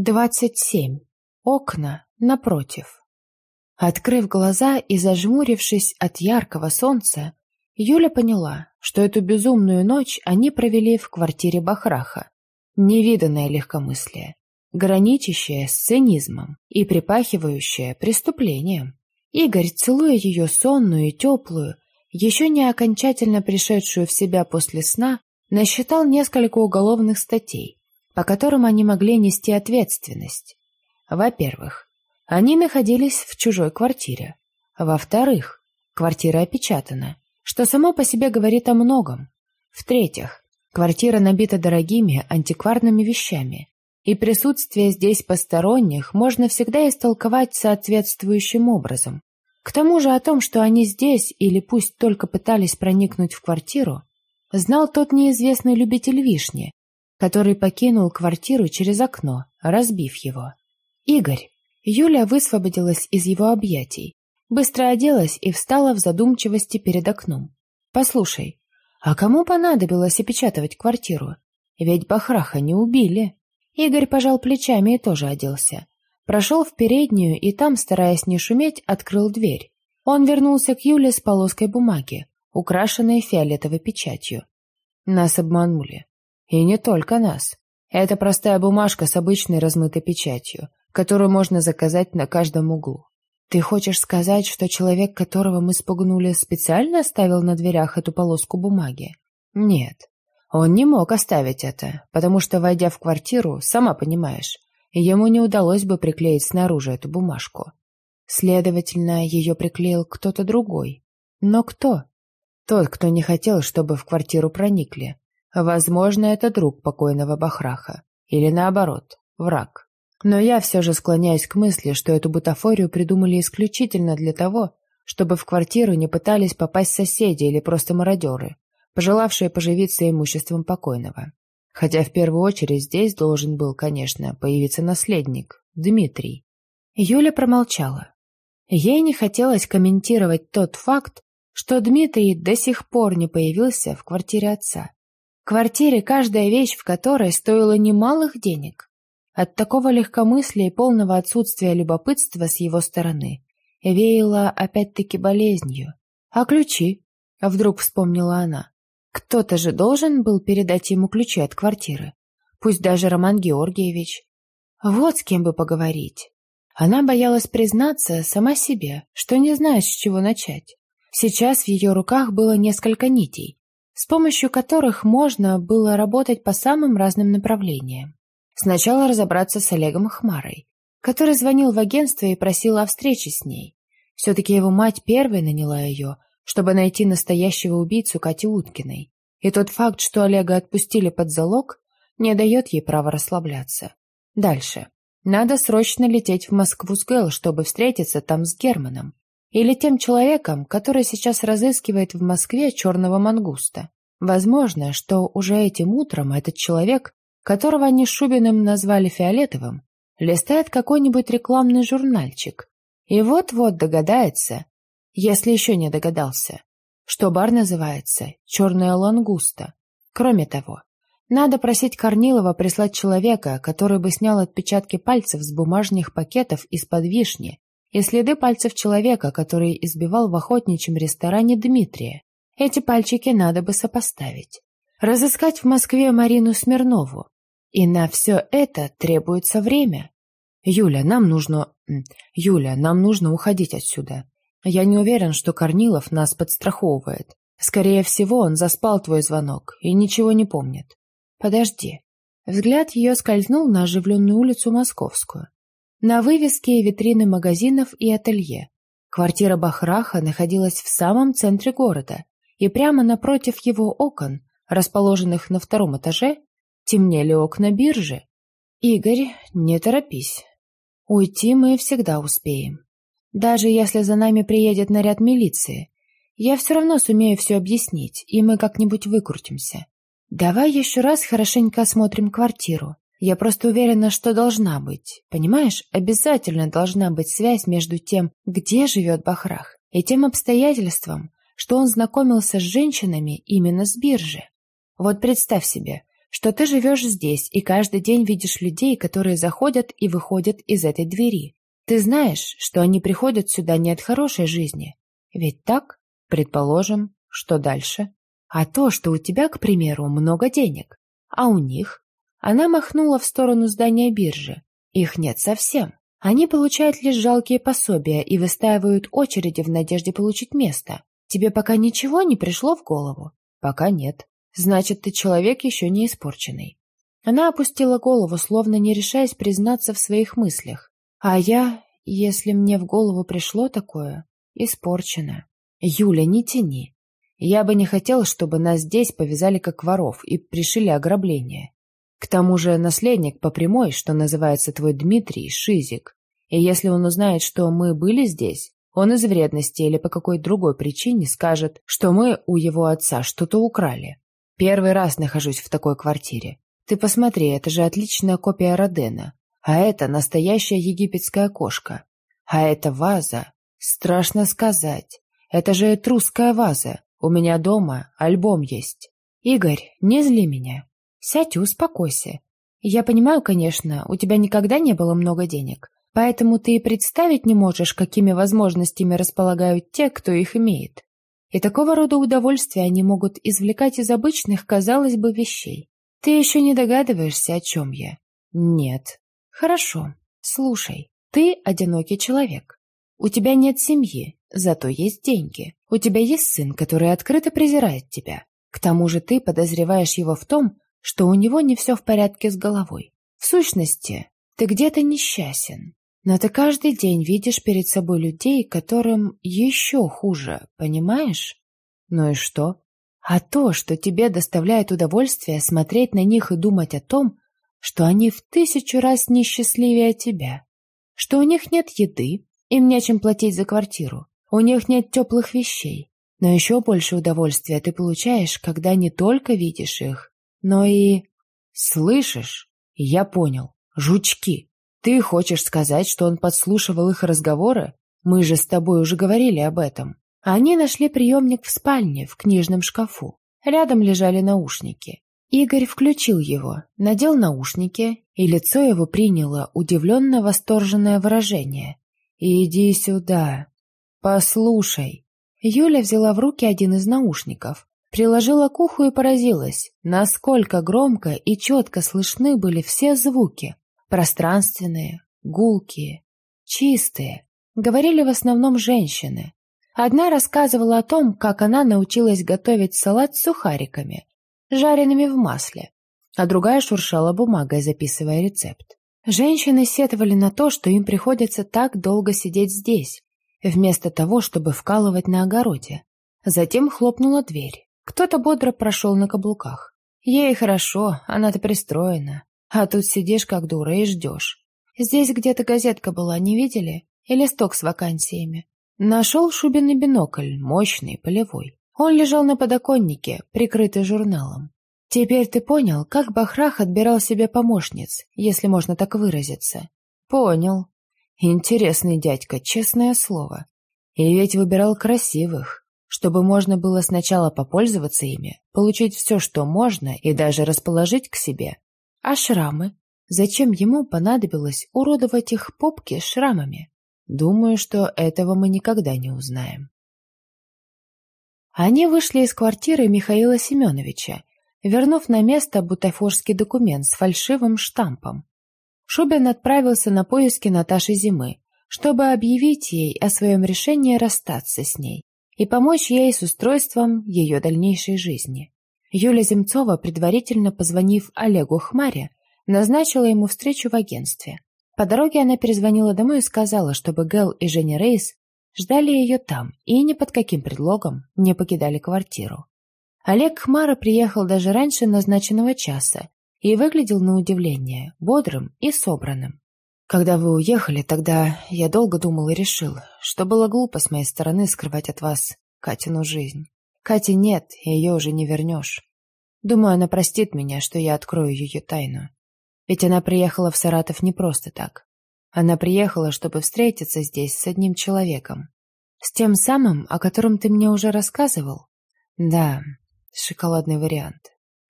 27. Окна напротив. Открыв глаза и зажмурившись от яркого солнца, Юля поняла, что эту безумную ночь они провели в квартире Бахраха. Невиданное легкомыслие, граничащее с цинизмом и припахивающее преступлением. Игорь, целуя ее сонную и теплую, еще не окончательно пришедшую в себя после сна, насчитал несколько уголовных статей, по которым они могли нести ответственность. Во-первых, они находились в чужой квартире. Во-вторых, квартира опечатана, что само по себе говорит о многом. В-третьих, квартира набита дорогими антикварными вещами, и присутствие здесь посторонних можно всегда истолковать соответствующим образом. К тому же о том, что они здесь или пусть только пытались проникнуть в квартиру, знал тот неизвестный любитель вишни, который покинул квартиру через окно, разбив его. Игорь. Юля высвободилась из его объятий, быстро оделась и встала в задумчивости перед окном. «Послушай, а кому понадобилось опечатывать квартиру? Ведь Бахраха не убили». Игорь пожал плечами и тоже оделся. Прошел в переднюю и там, стараясь не шуметь, открыл дверь. Он вернулся к Юле с полоской бумаги, украшенной фиолетовой печатью. Нас обманули. И не только нас. Это простая бумажка с обычной размытой печатью, которую можно заказать на каждом углу. Ты хочешь сказать, что человек, которого мы спугнули, специально оставил на дверях эту полоску бумаги? Нет. Он не мог оставить это, потому что, войдя в квартиру, сама понимаешь, ему не удалось бы приклеить снаружи эту бумажку. Следовательно, ее приклеил кто-то другой. Но кто? Тот, кто не хотел, чтобы в квартиру проникли. Возможно, это друг покойного Бахраха. Или наоборот, враг. Но я все же склоняюсь к мысли, что эту бутафорию придумали исключительно для того, чтобы в квартиру не пытались попасть соседи или просто мародеры, пожелавшие поживиться имуществом покойного. Хотя в первую очередь здесь должен был, конечно, появиться наследник, Дмитрий. Юля промолчала. Ей не хотелось комментировать тот факт, что Дмитрий до сих пор не появился в квартире отца квартире каждая вещь в которой стоила немалых денег. От такого легкомыслия и полного отсутствия любопытства с его стороны веяло опять-таки болезнью. А ключи? Вдруг вспомнила она. Кто-то же должен был передать ему ключи от квартиры. Пусть даже Роман Георгиевич. Вот с кем бы поговорить. Она боялась признаться сама себе, что не знает, с чего начать. Сейчас в ее руках было несколько нитей, с помощью которых можно было работать по самым разным направлениям. Сначала разобраться с Олегом Хмарой, который звонил в агентство и просил о встрече с ней. Все-таки его мать первой наняла ее, чтобы найти настоящего убийцу Кати Уткиной. И тот факт, что Олега отпустили под залог, не дает ей права расслабляться. Дальше. Надо срочно лететь в Москву с Гэл, чтобы встретиться там с Германом. Или тем человеком, который сейчас разыскивает в Москве черного мангуста. Возможно, что уже этим утром этот человек, которого они Шубиным назвали Фиолетовым, листает какой-нибудь рекламный журнальчик. И вот-вот догадается, если еще не догадался, что бар называется «Черная лангуста». Кроме того, надо просить Корнилова прислать человека, который бы снял отпечатки пальцев с бумажных пакетов из-под вишни и следы пальцев человека, который избивал в охотничьем ресторане Дмитрия. Эти пальчики надо бы сопоставить. Разыскать в Москве Марину Смирнову. И на все это требуется время. Юля, нам нужно... Юля, нам нужно уходить отсюда. Я не уверен, что Корнилов нас подстраховывает. Скорее всего, он заспал твой звонок и ничего не помнит. Подожди. Взгляд ее скользнул на оживленную улицу Московскую на вывеске и витрины магазинов и ателье. Квартира Бахраха находилась в самом центре города, и прямо напротив его окон, расположенных на втором этаже, темнели окна биржи. «Игорь, не торопись. Уйти мы всегда успеем. Даже если за нами приедет наряд милиции, я все равно сумею все объяснить, и мы как-нибудь выкрутимся. Давай еще раз хорошенько осмотрим квартиру. Я просто уверена, что должна быть. Понимаешь, обязательно должна быть связь между тем, где живет Бахрах, и тем обстоятельством, что он знакомился с женщинами именно с биржи. Вот представь себе, что ты живешь здесь и каждый день видишь людей, которые заходят и выходят из этой двери. Ты знаешь, что они приходят сюда не от хорошей жизни. Ведь так? Предположим, что дальше? А то, что у тебя, к примеру, много денег, а у них? Она махнула в сторону здания биржи. Их нет совсем. Они получают лишь жалкие пособия и выстаивают очереди в надежде получить место. Тебе пока ничего не пришло в голову? Пока нет. Значит, ты человек еще не испорченный. Она опустила голову, словно не решаясь признаться в своих мыслях. А я, если мне в голову пришло такое, испорчена. Юля, не тяни. Я бы не хотел, чтобы нас здесь повязали как воров и пришили ограбление. К тому же наследник по прямой, что называется твой Дмитрий, Шизик. И если он узнает, что мы были здесь, он из вредности или по какой другой причине скажет, что мы у его отца что-то украли. Первый раз нахожусь в такой квартире. Ты посмотри, это же отличная копия Родена. А это настоящая египетская кошка. А это ваза. Страшно сказать. Это же этрусская ваза. У меня дома альбом есть. Игорь, не зли меня. Сядь и успокойся. Я понимаю, конечно, у тебя никогда не было много денег, поэтому ты и представить не можешь, какими возможностями располагают те, кто их имеет. И такого рода удовольствия они могут извлекать из обычных, казалось бы, вещей. Ты еще не догадываешься, о чем я? Нет. Хорошо. Слушай, ты одинокий человек. У тебя нет семьи, зато есть деньги. У тебя есть сын, который открыто презирает тебя. К тому же ты подозреваешь его в том, что у него не все в порядке с головой. В сущности, ты где-то несчастен. Но ты каждый день видишь перед собой людей, которым еще хуже, понимаешь? Ну и что? А то, что тебе доставляет удовольствие смотреть на них и думать о том, что они в тысячу раз несчастливее тебя. Что у них нет еды, им нечем платить за квартиру, у них нет теплых вещей. Но еще больше удовольствия ты получаешь, когда не только видишь их, но и... Слышишь? Я понял. Жучки. Ты хочешь сказать, что он подслушивал их разговоры? Мы же с тобой уже говорили об этом. Они нашли приемник в спальне, в книжном шкафу. Рядом лежали наушники. Игорь включил его, надел наушники, и лицо его приняло удивленно восторженное выражение. «Иди сюда. Послушай». Юля взяла в руки один из наушников, Приложила к уху и поразилась, насколько громко и четко слышны были все звуки. Пространственные, гулкие, чистые. Говорили в основном женщины. Одна рассказывала о том, как она научилась готовить салат с сухариками, жареными в масле, а другая шуршала бумагой, записывая рецепт. Женщины сетовали на то, что им приходится так долго сидеть здесь, вместо того, чтобы вкалывать на огороде. Затем хлопнула дверь. Кто-то бодро прошел на каблуках. Ей хорошо, она-то пристроена. А тут сидишь как дура и ждешь. Здесь где-то газетка была, не видели? И листок с вакансиями. Нашел шубиный бинокль, мощный, полевой. Он лежал на подоконнике, прикрытый журналом. Теперь ты понял, как Бахрах отбирал себе помощниц, если можно так выразиться? Понял. Интересный дядька, честное слово. И ведь выбирал красивых чтобы можно было сначала попользоваться ими, получить все, что можно, и даже расположить к себе. А шрамы? Зачем ему понадобилось уродовать их попки шрамами? Думаю, что этого мы никогда не узнаем. Они вышли из квартиры Михаила Семеновича, вернув на место бутафорский документ с фальшивым штампом. Шубин отправился на поиски Наташи Зимы, чтобы объявить ей о своем решении расстаться с ней и помочь ей с устройством ее дальнейшей жизни. Юля Земцова, предварительно позвонив Олегу Хмаре, назначила ему встречу в агентстве. По дороге она перезвонила домой и сказала, чтобы Гэл и Женя Рейс ждали ее там и ни под каким предлогом не покидали квартиру. Олег Хмара приехал даже раньше назначенного часа и выглядел на удивление бодрым и собранным. Когда вы уехали, тогда я долго думал и решил, что было глупо с моей стороны скрывать от вас Катину жизнь. Кати нет, и ее уже не вернешь. Думаю, она простит меня, что я открою ее тайну. Ведь она приехала в Саратов не просто так. Она приехала, чтобы встретиться здесь с одним человеком. С тем самым, о котором ты мне уже рассказывал? Да, шоколадный вариант.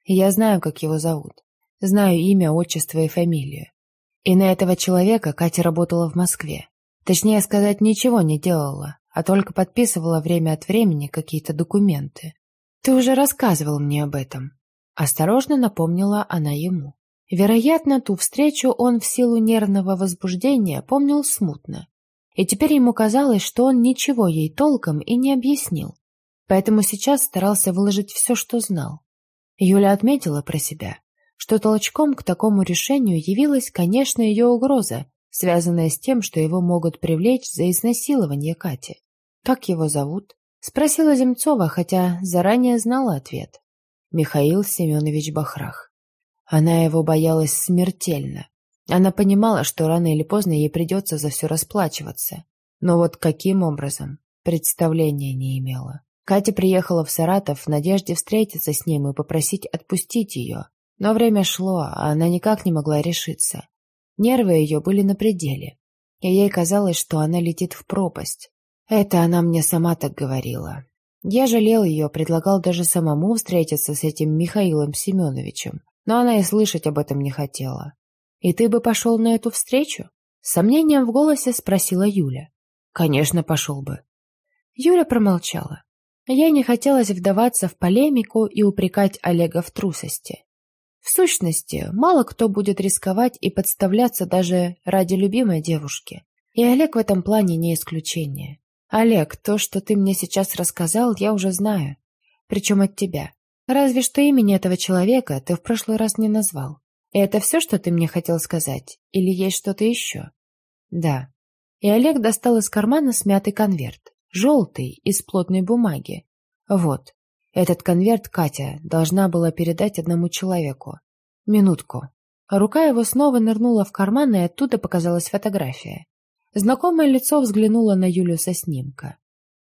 Я знаю, как его зовут. Знаю имя, отчество и фамилию. И на этого человека Катя работала в Москве. Точнее сказать, ничего не делала, а только подписывала время от времени какие-то документы. Ты уже рассказывал мне об этом. Осторожно напомнила она ему. Вероятно, ту встречу он в силу нервного возбуждения помнил смутно. И теперь ему казалось, что он ничего ей толком и не объяснил. Поэтому сейчас старался выложить все, что знал. Юля отметила про себя, что толчком к такому решению явилась, конечно, ее угроза, связанная с тем, что его могут привлечь за изнасилование Кати. «Как его зовут?» — спросила Земцова, хотя заранее знала ответ. Михаил Семенович Бахрах. Она его боялась смертельно. Она понимала, что рано или поздно ей придется за все расплачиваться. Но вот каким образом, представления не имела. Катя приехала в Саратов в надежде встретиться с ним и попросить отпустить ее. Но время шло, а она никак не могла решиться. Нервы ее были на пределе, и ей казалось, что она летит в пропасть. Это она мне сама так говорила. Я жалел ее, предлагал даже самому встретиться с этим Михаилом Семеновичем, но она и слышать об этом не хотела. «И ты бы пошел на эту встречу?» С сомнением в голосе спросила Юля. «Конечно, пошел бы». Юля промолчала. Я не хотелось вдаваться в полемику и упрекать Олега в трусости. В сущности, мало кто будет рисковать и подставляться даже ради любимой девушки. И Олег в этом плане не исключение. Олег, то, что ты мне сейчас рассказал, я уже знаю. Причем от тебя. Разве что имени этого человека ты в прошлый раз не назвал. И это все, что ты мне хотел сказать? Или есть что-то еще? Да. И Олег достал из кармана смятый конверт. Желтый, из плотной бумаги. Вот. Этот конверт Катя должна была передать одному человеку. Минутку. Рука его снова нырнула в карман, и оттуда показалась фотография. Знакомое лицо взглянуло на Юлю со снимка.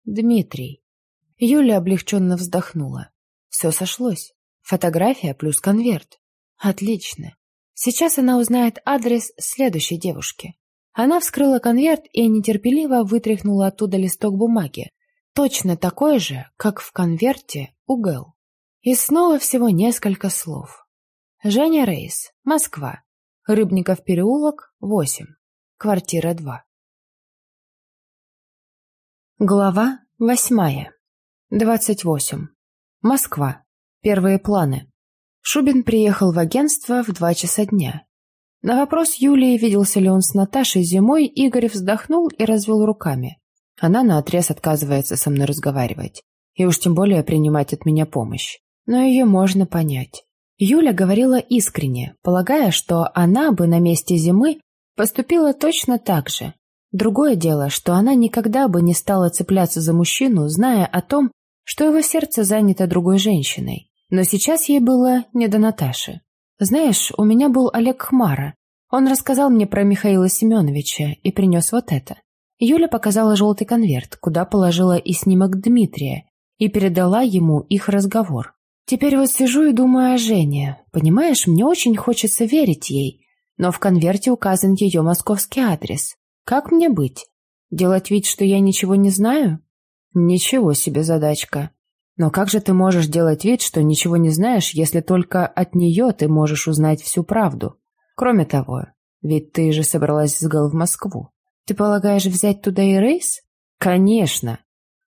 «Дмитрий». Юля облегченно вздохнула. Все сошлось. Фотография плюс конверт. Отлично. Сейчас она узнает адрес следующей девушки. Она вскрыла конверт и нетерпеливо вытряхнула оттуда листок бумаги, точно такой же, как в конверте у Гэл. И снова всего несколько слов. Женя Рейс, Москва. Рыбников переулок, 8. Квартира 2. Глава 8. 28. Москва. Первые планы. Шубин приехал в агентство в два часа дня. На вопрос Юлии, виделся ли он с Наташей зимой, Игорь вздохнул и развел руками. Она наотрез отказывается со мной разговаривать. И уж тем более принимать от меня помощь. Но ее можно понять. Юля говорила искренне, полагая, что она бы на месте зимы поступила точно так же. Другое дело, что она никогда бы не стала цепляться за мужчину, зная о том, что его сердце занято другой женщиной. Но сейчас ей было не до Наташи. Знаешь, у меня был Олег Хмара. Он рассказал мне про Михаила Семеновича и принес вот это. Юля показала желтый конверт, куда положила и снимок Дмитрия, и передала ему их разговор. Теперь вот сижу и думаю о Жене. Понимаешь, мне очень хочется верить ей, но в конверте указан ее московский адрес. Как мне быть? Делать вид, что я ничего не знаю? Ничего себе задачка. Но как же ты можешь делать вид, что ничего не знаешь, если только от нее ты можешь узнать всю правду? Кроме того, ведь ты же собралась с Гал в Москву. Ты полагаешь взять туда и рейс? Конечно.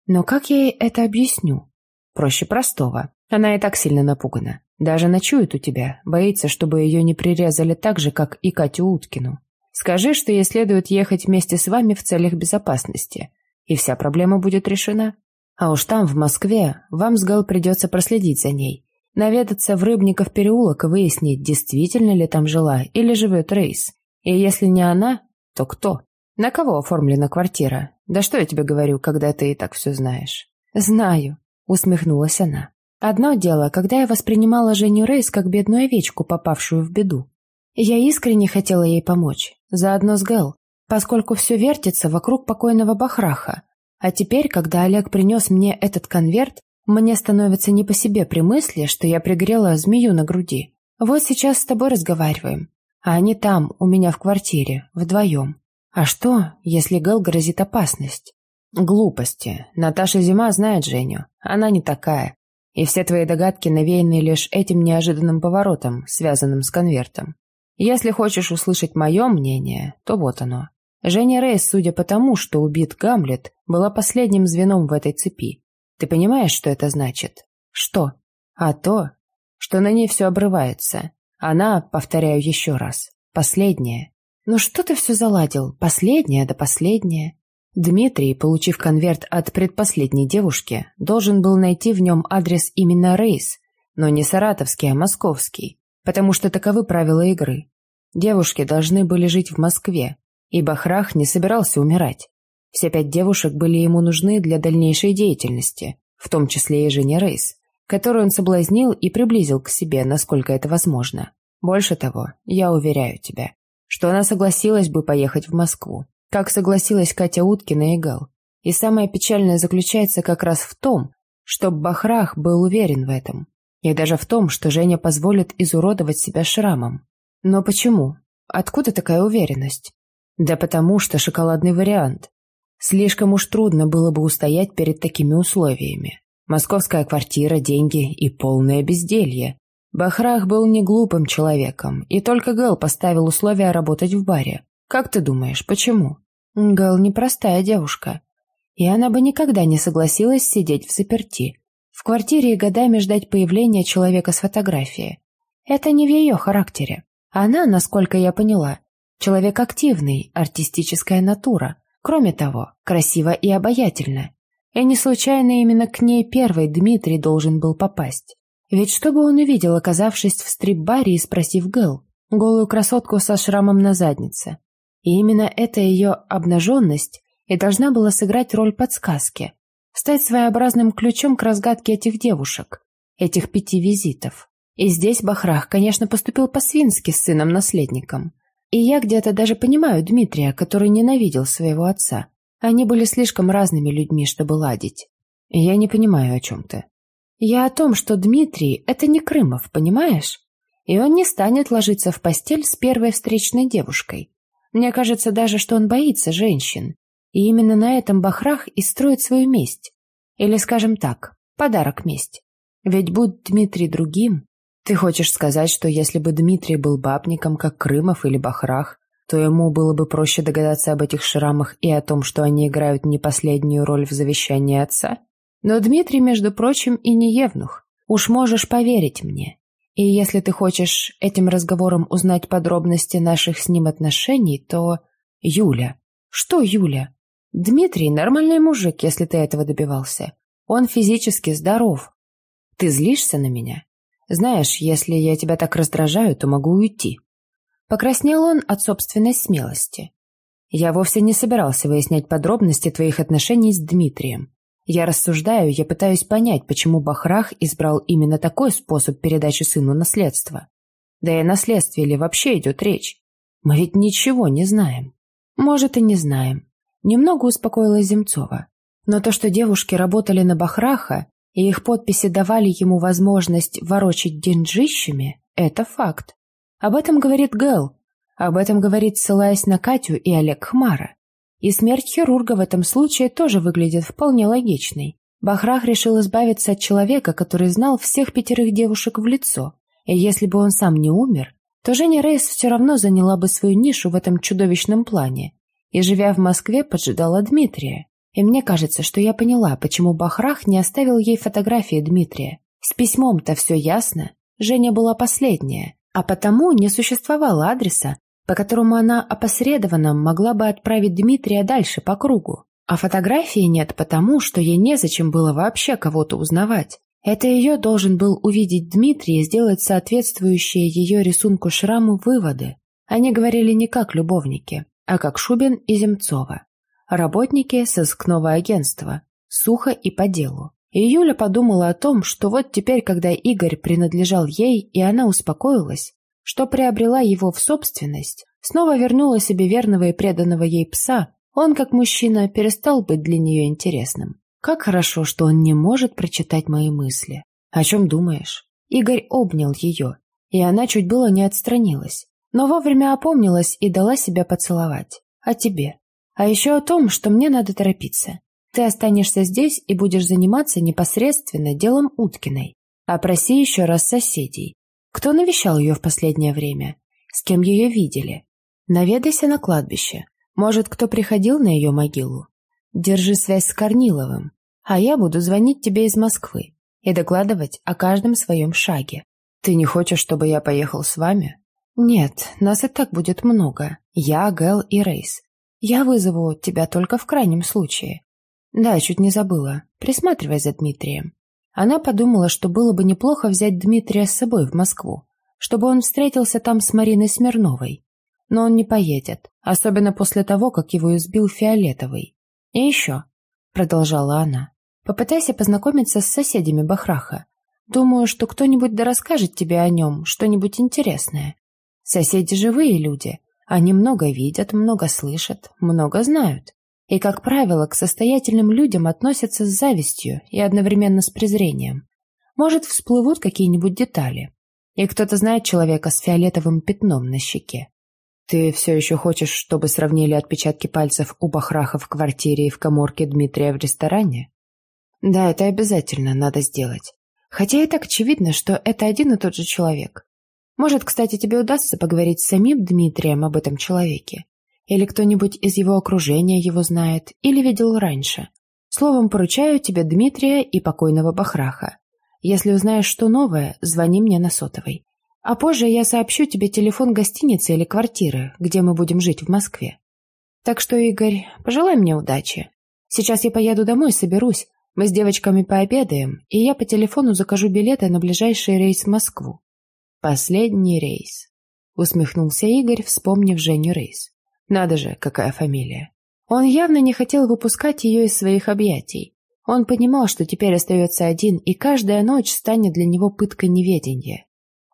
Но как я ей это объясню? Проще простого. Она и так сильно напугана. Даже ночует у тебя, боится, чтобы ее не прирезали так же, как и Катю Уткину. Скажи, что ей следует ехать вместе с вами в целях безопасности, и вся проблема будет решена. А уж там, в Москве, вам с Гал придется проследить за ней, наведаться в Рыбников переулок и выяснить, действительно ли там жила или живет Рейс. И если не она, то кто? На кого оформлена квартира? Да что я тебе говорю, когда ты и так все знаешь? Знаю, усмехнулась она. Одно дело, когда я воспринимала Женю Рейс как бедную овечку, попавшую в беду. Я искренне хотела ей помочь, заодно с Гэл, поскольку все вертится вокруг покойного Бахраха, а теперь, когда Олег принес мне этот конверт, мне становится не по себе при мысли, что я пригрела змею на груди. Вот сейчас с тобой разговариваем, а они там, у меня в квартире, вдвоем. А что, если Гэл грозит опасность? Глупости. Наташа Зима знает Женю. Она не такая. И все твои догадки навеяны лишь этим неожиданным поворотом, связанным с конвертом. Если хочешь услышать мое мнение, то вот оно. Женя Рейс, судя по тому, что убит Гамлет, была последним звеном в этой цепи. Ты понимаешь, что это значит? Что? А то, что на ней все обрывается. Она, повторяю еще раз, последняя. Ну что ты все заладил? Последняя да последняя. Дмитрий, получив конверт от предпоследней девушки, должен был найти в нем адрес именно Рейс, но не саратовский, а московский, потому что таковы правила игры. Девушки должны были жить в Москве, и Бахрах не собирался умирать. Все пять девушек были ему нужны для дальнейшей деятельности, в том числе и Женя Рейс, которую он соблазнил и приблизил к себе, насколько это возможно. Больше того, я уверяю тебя, что она согласилась бы поехать в Москву, как согласилась Катя Уткина и Гал. И самое печальное заключается как раз в том, что Бахрах был уверен в этом. И даже в том, что Женя позволит изуродовать себя шрамом. Но почему? Откуда такая уверенность? Да потому что шоколадный вариант. Слишком уж трудно было бы устоять перед такими условиями. Московская квартира, деньги и полное безделье. Бахрах был не глупым человеком, и только Гэл поставил условия работать в баре. Как ты думаешь, почему? Гэл непростая девушка. И она бы никогда не согласилась сидеть в заперти. В квартире и годами ждать появления человека с фотографией. Это не в ее характере. Она, насколько я поняла, человек активный, артистическая натура. Кроме того, красиво и обаятельна. И не случайно именно к ней первый Дмитрий должен был попасть. Ведь что бы он увидел, оказавшись в стрип-баре и спросив Гэл, голую красотку со шрамом на заднице? И именно эта ее обнаженность и должна была сыграть роль подсказки, стать своеобразным ключом к разгадке этих девушек, этих пяти визитов. И здесь Бахрах, конечно, поступил по-свински с сыном-наследником. И я где-то даже понимаю Дмитрия, который ненавидел своего отца. Они были слишком разными людьми, чтобы ладить. Я не понимаю, о чем ты. Я о том, что Дмитрий — это не Крымов, понимаешь? И он не станет ложиться в постель с первой встречной девушкой. Мне кажется даже, что он боится женщин. И именно на этом Бахрах и строит свою месть. Или, скажем так, подарок месть. Ведь будь Дмитрий другим... Ты хочешь сказать, что если бы Дмитрий был бабником, как Крымов или Бахрах, то ему было бы проще догадаться об этих шрамах и о том, что они играют не последнюю роль в завещании отца? Но Дмитрий, между прочим, и не евнух. Уж можешь поверить мне. И если ты хочешь этим разговором узнать подробности наших с ним отношений, то... Юля. Что Юля? Дмитрий нормальный мужик, если ты этого добивался. Он физически здоров. Ты злишься на меня? Знаешь, если я тебя так раздражаю, то могу уйти. Покраснел он от собственной смелости. «Я вовсе не собирался выяснять подробности твоих отношений с Дмитрием. Я рассуждаю, я пытаюсь понять, почему Бахрах избрал именно такой способ передачи сыну наследства. Да и о наследстве ли вообще идет речь? Мы ведь ничего не знаем. Может, и не знаем. Немного успокоила Земцова. Но то, что девушки работали на Бахраха, и их подписи давали ему возможность ворочать деньжищами, это факт. Об этом говорит Гэл. Об этом говорит, ссылаясь на Катю и Олег Хмара. И смерть хирурга в этом случае тоже выглядит вполне логичной. Бахрах решил избавиться от человека, который знал всех пятерых девушек в лицо. И если бы он сам не умер, то Женя Рейс все равно заняла бы свою нишу в этом чудовищном плане. И, живя в Москве, поджидала Дмитрия. И мне кажется, что я поняла, почему Бахрах не оставил ей фотографии Дмитрия. С письмом-то все ясно. Женя была последняя а потому не существовало адреса, по которому она опосредованно могла бы отправить Дмитрия дальше по кругу. А фотографии нет потому, что ей незачем было вообще кого-то узнавать. Это ее должен был увидеть Дмитрий и сделать соответствующие ее рисунку шраму выводы. Они говорили не как любовники, а как Шубин и Земцова. Работники сыскного агентства. Сухо и по делу. И Юля подумала о том, что вот теперь, когда Игорь принадлежал ей, и она успокоилась, что приобрела его в собственность, снова вернула себе верного и преданного ей пса, он, как мужчина, перестал быть для нее интересным. Как хорошо, что он не может прочитать мои мысли. О чем думаешь? Игорь обнял ее, и она чуть было не отстранилась, но вовремя опомнилась и дала себя поцеловать. О тебе. А еще о том, что мне надо торопиться. Ты останешься здесь и будешь заниматься непосредственно делом Уткиной. Опроси еще раз соседей. Кто навещал ее в последнее время? С кем ее видели? Наведайся на кладбище. Может, кто приходил на ее могилу? Держи связь с Корниловым, а я буду звонить тебе из Москвы и докладывать о каждом своем шаге. Ты не хочешь, чтобы я поехал с вами? Нет, нас и так будет много. Я, Гэл и Рейс. Я вызову тебя только в крайнем случае. Да, чуть не забыла. Присматривай за Дмитрием. Она подумала, что было бы неплохо взять Дмитрия с собой в Москву, чтобы он встретился там с Мариной Смирновой. Но он не поедет, особенно после того, как его избил Фиолетовый. И еще, продолжала она, попытайся познакомиться с соседями Бахраха. Думаю, что кто-нибудь да расскажет тебе о нем что-нибудь интересное. Соседи живые люди, они много видят, много слышат, много знают. И, как правило, к состоятельным людям относятся с завистью и одновременно с презрением. Может, всплывут какие-нибудь детали. И кто-то знает человека с фиолетовым пятном на щеке. Ты все еще хочешь, чтобы сравнили отпечатки пальцев у Бахраха в квартире и в коморке Дмитрия в ресторане? Да, это обязательно надо сделать. Хотя и так очевидно, что это один и тот же человек. Может, кстати, тебе удастся поговорить с самим Дмитрием об этом человеке. Или кто-нибудь из его окружения его знает, или видел раньше. Словом, поручаю тебе Дмитрия и покойного Бахраха. Если узнаешь что новое, звони мне на сотовый. А позже я сообщу тебе телефон гостиницы или квартиры, где мы будем жить в Москве. Так что, Игорь, пожелай мне удачи. Сейчас я поеду домой, соберусь. Мы с девочками пообедаем, и я по телефону закажу билеты на ближайший рейс в Москву. Последний рейс. Усмехнулся Игорь, вспомнив Женю Рейс. Надо же, какая фамилия. Он явно не хотел выпускать ее из своих объятий. Он понимал, что теперь остается один, и каждая ночь станет для него пыткой неведения.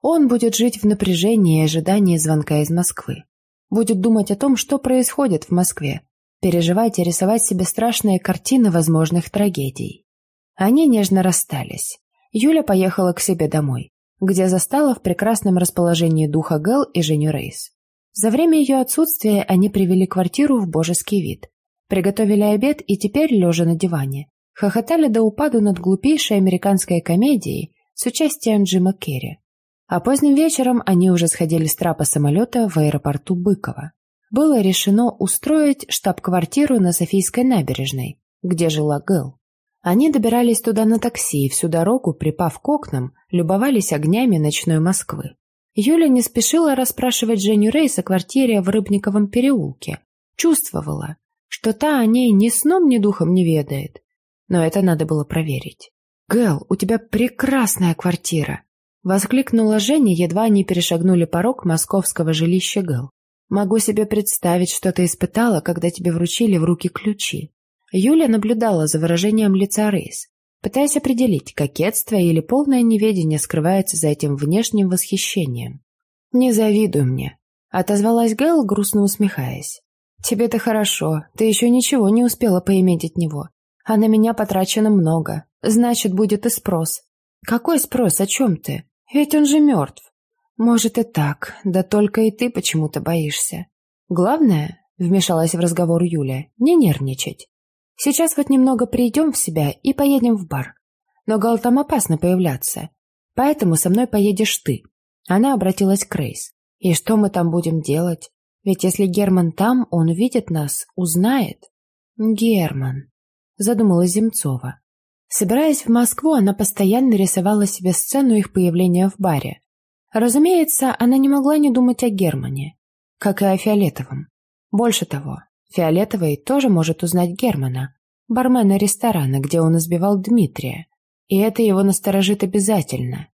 Он будет жить в напряжении и ожидании звонка из Москвы. Будет думать о том, что происходит в Москве, переживать и рисовать себе страшные картины возможных трагедий. Они нежно расстались. Юля поехала к себе домой, где застала в прекрасном расположении духа Гэл и Женю Рейс. За время ее отсутствия они привели квартиру в божеский вид. Приготовили обед и теперь, лежа на диване, хохотали до упаду над глупейшей американской комедией с участием Джима Керри. А поздним вечером они уже сходили с трапа самолета в аэропорту Быково. Было решено устроить штаб-квартиру на Софийской набережной, где жила Гэл. Они добирались туда на такси и всю дорогу, припав к окнам, любовались огнями ночной Москвы. Юля не спешила расспрашивать Женю Рейс о квартире в Рыбниковом переулке. Чувствовала, что та о ней ни сном, ни духом не ведает. Но это надо было проверить. «Гэл, у тебя прекрасная квартира!» Воскликнула Женя, едва они перешагнули порог московского жилища Гэл. «Могу себе представить, что ты испытала, когда тебе вручили в руки ключи». Юля наблюдала за выражением лица Рейс пытаясь определить, кокетство или полное неведение скрывается за этим внешним восхищением. «Не завидуй мне», — отозвалась Гэл, грустно усмехаясь. «Тебе-то хорошо, ты еще ничего не успела поиметь от него, а на меня потрачено много, значит, будет и спрос». «Какой спрос, о чем ты? Ведь он же мертв». «Может и так, да только и ты почему-то боишься». «Главное», — вмешалась в разговор Юля, — «не нервничать. Сейчас вот немного придем в себя и поедем в бар. Но Гал там опасно появляться. Поэтому со мной поедешь ты. Она обратилась к Рейс. И что мы там будем делать? Ведь если Герман там, он увидит нас, узнает. Герман, задумалась Земцова. Собираясь в Москву, она постоянно рисовала себе сцену их появления в баре. Разумеется, она не могла не думать о Германе, как и о Фиолетовом. Больше того, Фиолетовый тоже может узнать Германа, бармена ресторана, где он избивал Дмитрия. И это его насторожит обязательно.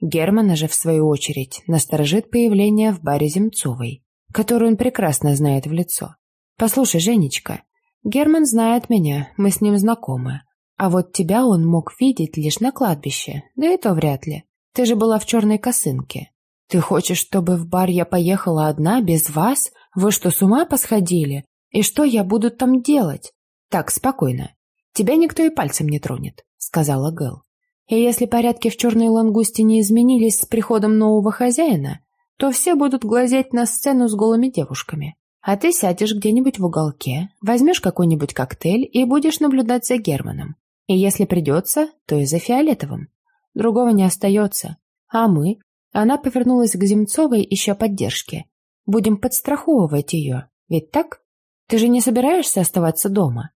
Германа же, в свою очередь, насторожит появление в баре Земцовой, которую он прекрасно знает в лицо. «Послушай, Женечка, Герман знает меня, мы с ним знакомы. А вот тебя он мог видеть лишь на кладбище, да и то вряд ли. Ты же была в черной косынке. Ты хочешь, чтобы в бар я поехала одна, без вас? Вы что, с ума посходили? И что я буду там делать? Так, спокойно. Тебя никто и пальцем не тронет, сказала Гэл. И если порядки в черной лангусте не изменились с приходом нового хозяина, то все будут глазеть на сцену с голыми девушками. А ты сядешь где-нибудь в уголке, возьмешь какой-нибудь коктейль и будешь наблюдать за Германом. И если придется, то и за Фиолетовым. Другого не остается. А мы? Она повернулась к Земцовой, ища поддержки. Будем подстраховывать ее, ведь так? Ты же не собираешься оставаться дома?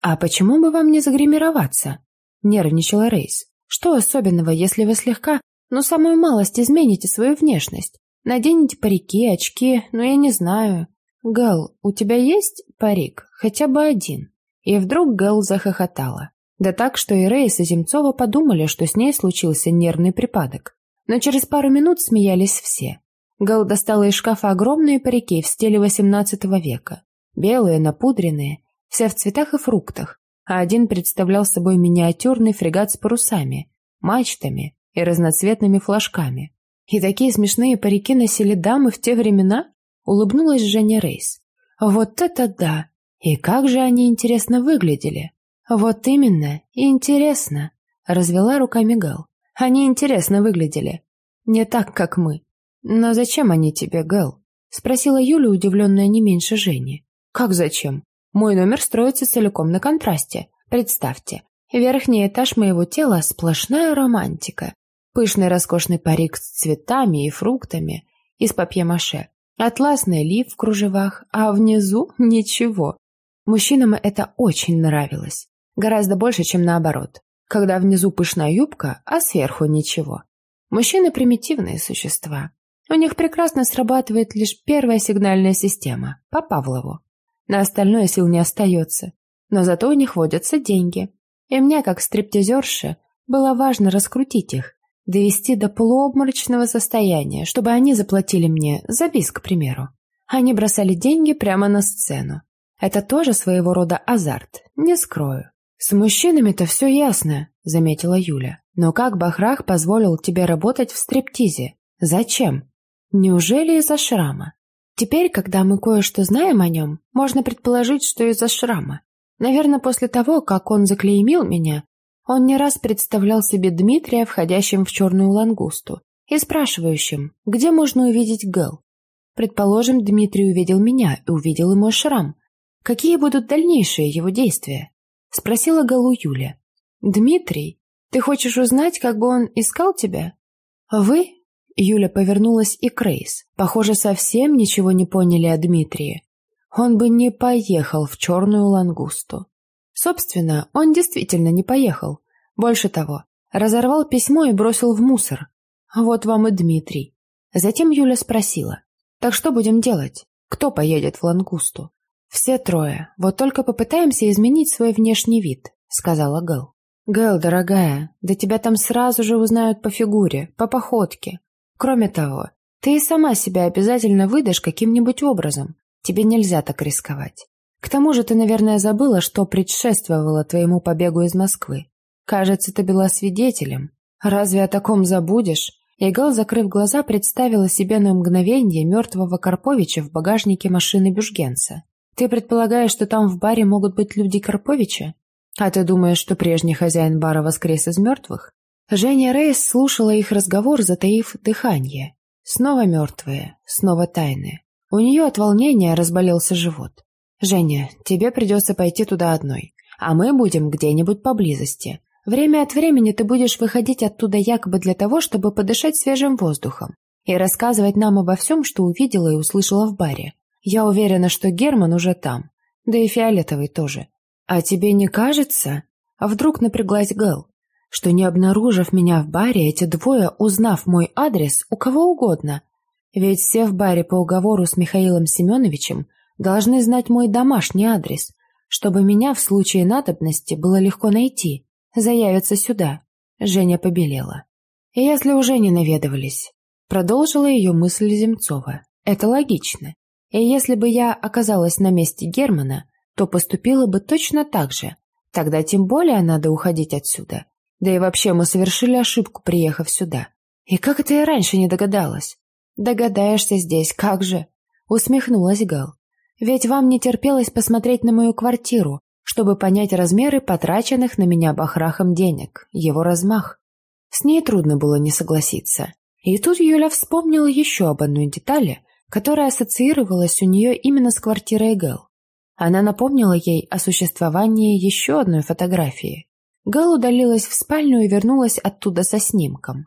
А почему бы вам не загримироваться? Нервничала Рейс. Что особенного, если вы слегка, ну самую малость измените свою внешность? Наденете парики, очки, ну я не знаю. Гэл, у тебя есть парик? Хотя бы один. И вдруг Гэл захохотала. Да так, что и Рейс, и Земцова подумали, что с ней случился нервный припадок. Но через пару минут смеялись все. Гэл достала из шкафа огромные парики в стиле XVIII века. Белые, напудренные, все в цветах и фруктах, а один представлял собой миниатюрный фрегат с парусами, мачтами и разноцветными флажками. И такие смешные парики носили дамы в те времена? Улыбнулась Женя Рейс. Вот это да! И как же они интересно выглядели! Вот именно, интересно! Развела руками Гэл. Они интересно выглядели. Не так, как мы. Но зачем они тебе, Гэл? Спросила Юля, удивленная не меньше Жени. Как зачем? Мой номер строится целиком на контрасте. Представьте, верхний этаж моего тела – сплошная романтика. Пышный роскошный парик с цветами и фруктами из папье-маше. Атласный лиф в кружевах, а внизу – ничего. Мужчинам это очень нравилось. Гораздо больше, чем наоборот. Когда внизу пышная юбка, а сверху ничего. Мужчины – примитивные существа. У них прекрасно срабатывает лишь первая сигнальная система – по Павлову. На остальное сил не остается. Но зато у них водятся деньги. И мне, как стриптизерше, было важно раскрутить их, довести до полуобморочного состояния, чтобы они заплатили мне за бис, к примеру. Они бросали деньги прямо на сцену. Это тоже своего рода азарт, не скрою. «С мужчинами-то все ясно», — заметила Юля. «Но как Бахрах позволил тебе работать в стриптизе? Зачем? Неужели из-за шрама? Теперь, когда мы кое-что знаем о нем, можно предположить, что из-за шрама. Наверное, после того, как он заклеймил меня, он не раз представлял себе Дмитрия, входящим в черную лангусту, и спрашивающим, где можно увидеть Гэл. Предположим, Дмитрий увидел меня и увидел и мой шрам. Какие будут дальнейшие его действия? Спросила Галу Юля. Дмитрий, ты хочешь узнать, как бы он искал тебя? Вы Юля повернулась и Крейс. Похоже, совсем ничего не поняли о Дмитрии. Он бы не поехал в черную лангусту. Собственно, он действительно не поехал. Больше того, разорвал письмо и бросил в мусор. Вот вам и Дмитрий. Затем Юля спросила. Так что будем делать? Кто поедет в лангусту? Все трое. Вот только попытаемся изменить свой внешний вид, сказала Гэл. Гэл, дорогая, да тебя там сразу же узнают по фигуре, по походке. Кроме того, ты и сама себя обязательно выдашь каким-нибудь образом. Тебе нельзя так рисковать. К тому же ты, наверное, забыла, что предшествовало твоему побегу из Москвы. Кажется, ты была свидетелем. Разве о таком забудешь? Игал, закрыв глаза, представила себе на мгновение мертвого Карповича в багажнике машины Бюжгенца. Ты предполагаешь, что там в баре могут быть люди Карповича? А ты думаешь, что прежний хозяин бара воскрес из мертвых? Женя Рейс слушала их разговор, затаив дыхание. Снова мертвые, снова тайны. У нее от волнения разболелся живот. «Женя, тебе придется пойти туда одной, а мы будем где-нибудь поблизости. Время от времени ты будешь выходить оттуда якобы для того, чтобы подышать свежим воздухом и рассказывать нам обо всем, что увидела и услышала в баре. Я уверена, что Герман уже там, да и Фиолетовый тоже. А тебе не кажется?» А вдруг напряглась Гэл что не обнаружив меня в баре, эти двое, узнав мой адрес у кого угодно, ведь все в баре по уговору с Михаилом Семеновичем должны знать мой домашний адрес, чтобы меня в случае надобности было легко найти, заявятся сюда. Женя побелела. Если уже не наведывались, продолжила ее мысль Земцова. Это логично. И если бы я оказалась на месте Германа, то поступила бы точно так же. Тогда тем более надо уходить отсюда. Да и вообще мы совершили ошибку, приехав сюда. И как это я раньше не догадалась? Догадаешься здесь, как же? Усмехнулась Гал. Ведь вам не терпелось посмотреть на мою квартиру, чтобы понять размеры потраченных на меня бахрахом денег, его размах. С ней трудно было не согласиться. И тут Юля вспомнила еще об одной детали, которая ассоциировалась у нее именно с квартирой Гэл. Она напомнила ей о существовании еще одной фотографии. Гэл удалилась в спальню и вернулась оттуда со снимком.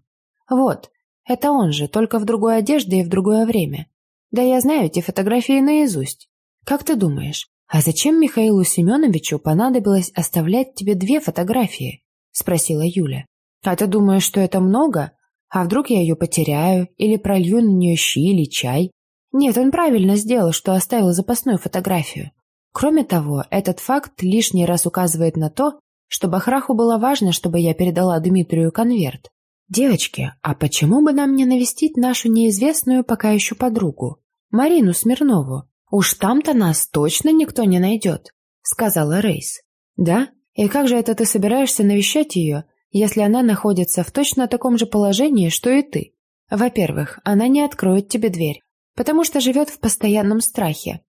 «Вот, это он же, только в другой одежде и в другое время. Да я знаю эти фотографии наизусть. Как ты думаешь, а зачем Михаилу Семеновичу понадобилось оставлять тебе две фотографии?» – спросила Юля. «А ты думаешь, что это много? А вдруг я ее потеряю или пролью на нее щи или чай?» Нет, он правильно сделал, что оставил запасную фотографию. Кроме того, этот факт лишний раз указывает на то, что Бахраху было важно, чтобы я передала Дмитрию конверт. «Девочки, а почему бы нам не навестить нашу неизвестную пока еще подругу, Марину Смирнову? Уж там-то нас точно никто не найдет», — сказала Рейс. «Да? И как же это ты собираешься навещать ее, если она находится в точно таком же положении, что и ты? Во-первых, она не откроет тебе дверь, потому что живет в постоянном страхе.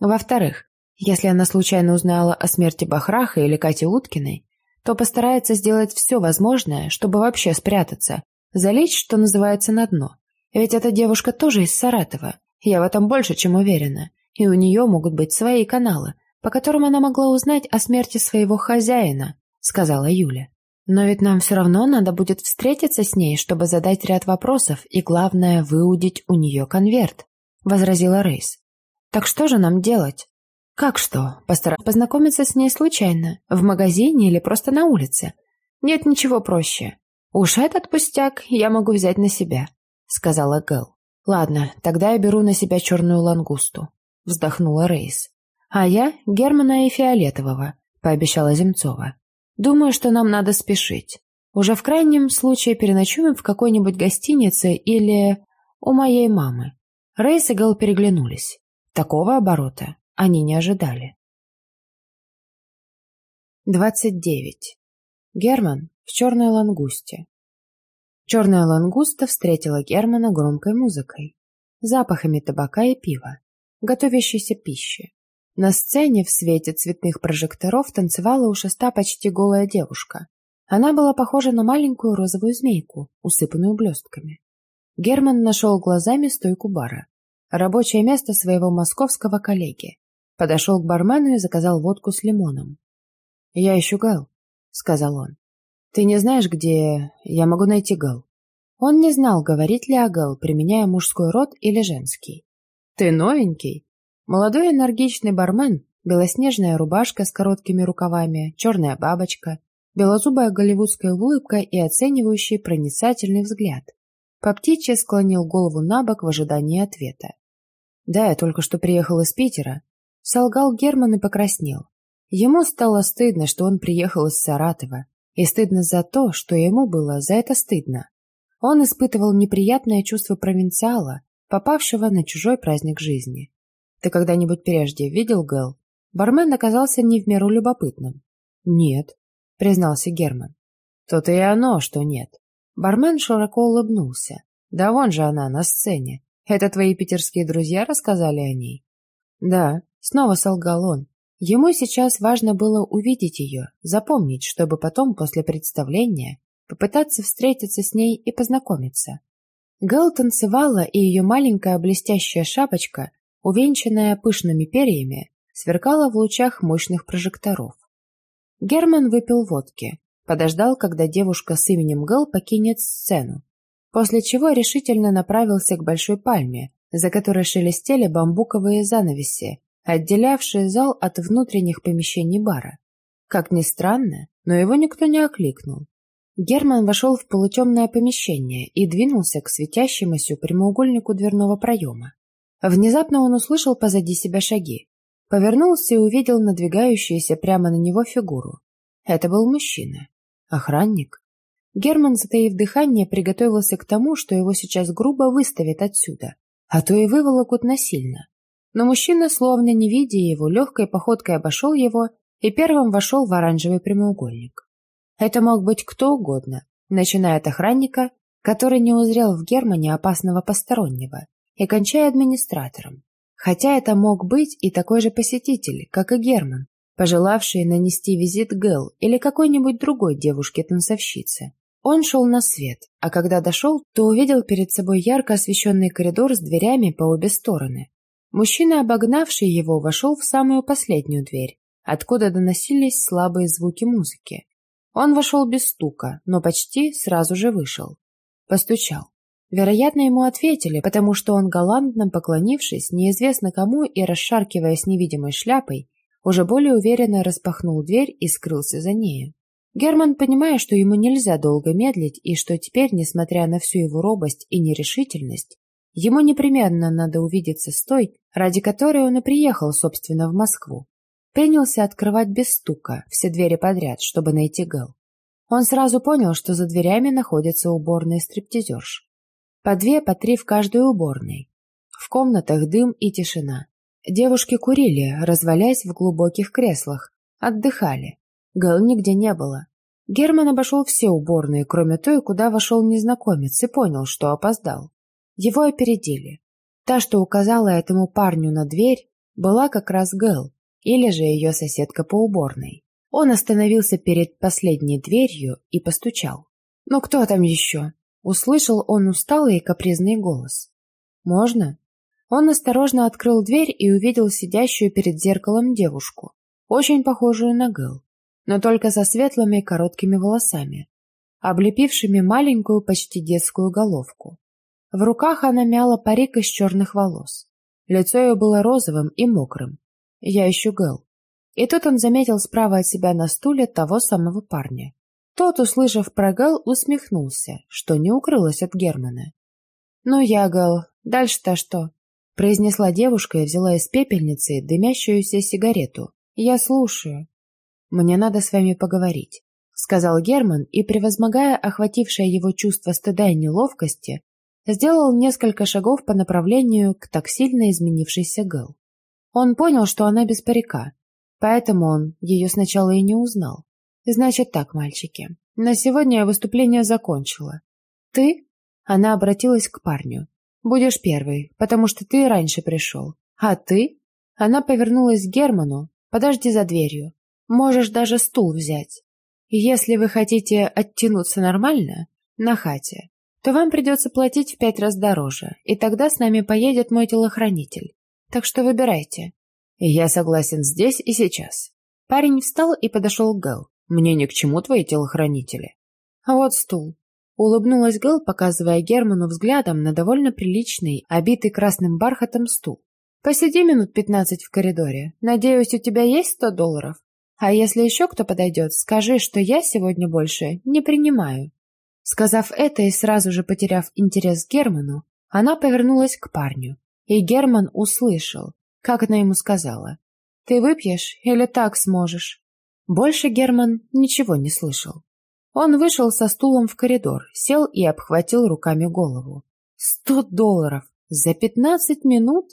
Во-вторых, если она случайно узнала о смерти Бахраха или Кати Уткиной, то постарается сделать все возможное, чтобы вообще спрятаться, залечь, что называется, на дно. Ведь эта девушка тоже из Саратова, я в этом больше чем уверена, и у нее могут быть свои каналы, по которым она могла узнать о смерти своего хозяина, сказала Юля. Но ведь нам все равно надо будет встретиться с ней, чтобы задать ряд вопросов и, главное, выудить у нее конверт, возразила Рейс. Так что же нам делать? «Как что? Постараться познакомиться с ней случайно? В магазине или просто на улице? Нет ничего проще. Уж этот пустяк я могу взять на себя», — сказала Гэл. «Ладно, тогда я беру на себя черную лангусту», — вздохнула Рейс. «А я Германа и Фиолетового», — пообещала Земцова. «Думаю, что нам надо спешить. Уже в крайнем случае переночуем в какой-нибудь гостинице или у моей мамы». Рейс и Гэл переглянулись. Такого оборота они не ожидали. 29. Герман в черной лангусте. Черная лангуста встретила Германа громкой музыкой, запахами табака и пива, готовящейся пищи. На сцене в свете цветных прожекторов танцевала у шеста почти голая девушка. Она была похожа на маленькую розовую змейку, усыпанную блестками. Герман нашел глазами стойку бара, рабочее место своего московского коллеги. Подошел к бармену и заказал водку с лимоном. «Я ищу Гэл», — сказал он. «Ты не знаешь, где я могу найти Гэл?» Он не знал, говорить ли о Гэл, применяя мужской род или женский. «Ты новенький?» Молодой энергичный бармен, белоснежная рубашка с короткими рукавами, черная бабочка, белозубая голливудская улыбка и оценивающий проницательный взгляд. По птичьи склонил голову на бок в ожидании ответа. «Да, я только что приехал из Питера. Солгал Герман и покраснел. Ему стало стыдно, что он приехал из Саратова, и стыдно за то, что ему было за это стыдно. Он испытывал неприятное чувство провинциала, попавшего на чужой праздник жизни. «Ты когда-нибудь прежде видел Гэл?» Бармен оказался не в меру любопытным. «Нет», — признался Герман. «То-то и оно, что нет». Бармен широко улыбнулся. «Да вон же она, на сцене. Это твои питерские друзья рассказали о ней?» «Да», Снова солгал он. Ему сейчас важно было увидеть ее, запомнить, чтобы потом, после представления, попытаться встретиться с ней и познакомиться. Гэл танцевала, и ее маленькая блестящая шапочка, увенчанная пышными перьями, сверкала в лучах мощных прожекторов. Герман выпил водки, подождал, когда девушка с именем Гэл покинет сцену, после чего решительно направился к большой пальме, за которой шелестели бамбуковые занавеси, отделявшие зал от внутренних помещений бара. Как ни странно, но его никто не окликнул. Герман вошел в полутемное помещение и двинулся к светящемуся прямоугольнику дверного проема. Внезапно он услышал позади себя шаги. Повернулся и увидел надвигающуюся прямо на него фигуру. Это был мужчина. Охранник. Герман, затаив дыхание, приготовился к тому, что его сейчас грубо выставят отсюда, а то и выволокут насильно. Но мужчина, словно не видя его, легкой походкой обошел его и первым вошел в оранжевый прямоугольник. Это мог быть кто угодно, начиная от охранника, который не узрел в Германе опасного постороннего, и кончая администратором. Хотя это мог быть и такой же посетитель, как и Герман, пожелавший нанести визит Гэл или какой-нибудь другой девушке-танцовщице. Он шел на свет, а когда дошел, то увидел перед собой ярко освещенный коридор с дверями по обе стороны. Мужчина, обогнавший его, вошел в самую последнюю дверь, откуда доносились слабые звуки музыки. Он вошел без стука, но почти сразу же вышел. Постучал. Вероятно, ему ответили, потому что он, галантно поклонившись, неизвестно кому и расшаркивая с невидимой шляпой, уже более уверенно распахнул дверь и скрылся за нею. Герман, понимая, что ему нельзя долго медлить и что теперь, несмотря на всю его робость и нерешительность, ему непременно надо увидеться с той, ради которой он и приехал, собственно, в Москву, принялся открывать без стука все двери подряд, чтобы найти Гэл. Он сразу понял, что за дверями находится уборная стриптизерш. По две, по три в каждой уборной. В комнатах дым и тишина. Девушки курили, развалясь в глубоких креслах, отдыхали. Гэл нигде не было. Герман обошел все уборные, кроме той, куда вошел незнакомец, и понял, что опоздал. Его опередили. Та, что указала этому парню на дверь, была как раз Гэл, или же ее соседка по уборной. Он остановился перед последней дверью и постучал. «Ну кто там еще?» Услышал он усталый и капризный голос. «Можно?» Он осторожно открыл дверь и увидел сидящую перед зеркалом девушку, очень похожую на Гэл но только со светлыми короткими волосами, облепившими маленькую почти детскую головку. В руках она мяла парик из черных волос. Лицо ее было розовым и мокрым. Я ищу Гэл. И тут он заметил справа от себя на стуле того самого парня. Тот, услышав про Гэл, усмехнулся, что не укрылось от Германа. «Ну я, Гэл, дальше-то что?» произнесла девушка и взяла из пепельницы дымящуюся сигарету. «Я слушаю». «Мне надо с вами поговорить», — сказал Герман и, превозмогая охватившее его чувство стыда и неловкости, сделал несколько шагов по направлению к так сильно изменившейся Гэл. Он понял, что она без парика, поэтому он ее сначала и не узнал. «Значит так, мальчики, на сегодня я выступление закончила. Ты?» Она обратилась к парню. «Будешь первый, потому что ты раньше пришел. А ты?» Она повернулась к Герману. «Подожди за дверью. Можешь даже стул взять. Если вы хотите оттянуться нормально, на хате, то вам придется платить в пять раз дороже, и тогда с нами поедет мой телохранитель. Так что выбирайте. Я согласен здесь и сейчас. Парень встал и подошел к Гэл. Мне ни к чему твои телохранители. А вот стул. Улыбнулась Гэл, показывая Герману взглядом на довольно приличный, обитый красным бархатом стул. Посиди минут пятнадцать в коридоре. Надеюсь, у тебя есть сто долларов? А если еще кто подойдет, скажи, что я сегодня больше не принимаю». Сказав это и сразу же потеряв интерес к Герману, она повернулась к парню. И Герман услышал, как она ему сказала. «Ты выпьешь или так сможешь?» Больше Герман ничего не слышал. Он вышел со стулом в коридор, сел и обхватил руками голову. «Сто долларов! За пятнадцать минут?»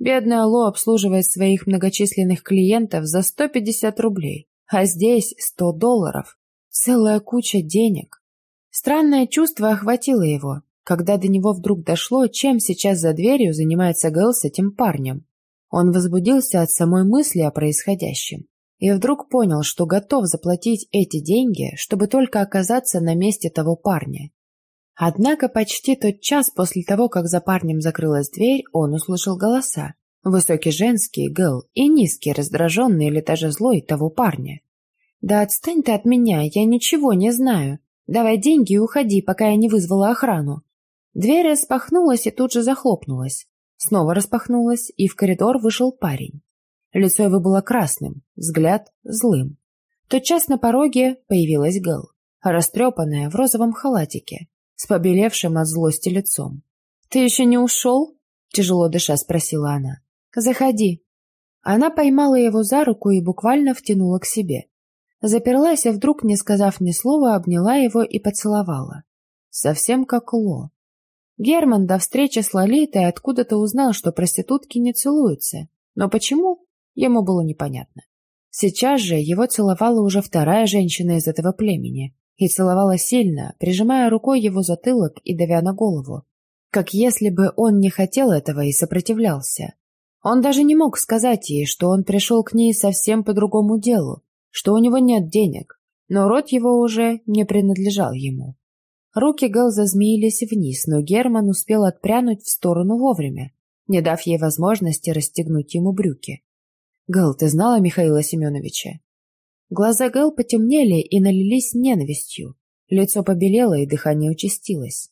Бедная Ло обслуживает своих многочисленных клиентов за 150 рублей, а здесь 100 долларов. Целая куча денег. Странное чувство охватило его, когда до него вдруг дошло, чем сейчас за дверью занимается Гэл с этим парнем. Он возбудился от самой мысли о происходящем и вдруг понял, что готов заплатить эти деньги, чтобы только оказаться на месте того парня. Однако почти тот час после того, как за парнем закрылась дверь, он услышал голоса. Высокий женский, Гэл, и низкий, раздраженный или даже злой того парня. «Да отстань ты от меня, я ничего не знаю. Давай деньги и уходи, пока я не вызвала охрану». Дверь распахнулась и тут же захлопнулась. Снова распахнулась, и в коридор вышел парень. Лицо его было красным, взгляд злым. Тотчас на пороге появилась Гэл, растрепанная в розовом халатике, с побелевшим от злости лицом. «Ты еще не ушел?» — тяжело дыша спросила она. «Заходи». Она поймала его за руку и буквально втянула к себе. Заперлась и вдруг, не сказав ни слова, обняла его и поцеловала. Совсем как Ло. Герман до встречи с Лолитой откуда-то узнал, что проститутки не целуются. Но почему? Ему было непонятно. Сейчас же его целовала уже вторая женщина из этого племени, и целовала сильно, прижимая рукой его затылок и давя на голову, как если бы он не хотел этого и сопротивлялся. Он даже не мог сказать ей, что он пришел к ней совсем по другому делу, что у него нет денег, но род его уже не принадлежал ему. Руки Гэл зазмеились вниз, но Герман успел отпрянуть в сторону вовремя, не дав ей возможности расстегнуть ему брюки. «Гэл, ты знала Михаила Семеновича?» Глаза Гэл потемнели и налились ненавистью. Лицо побелело, и дыхание участилось.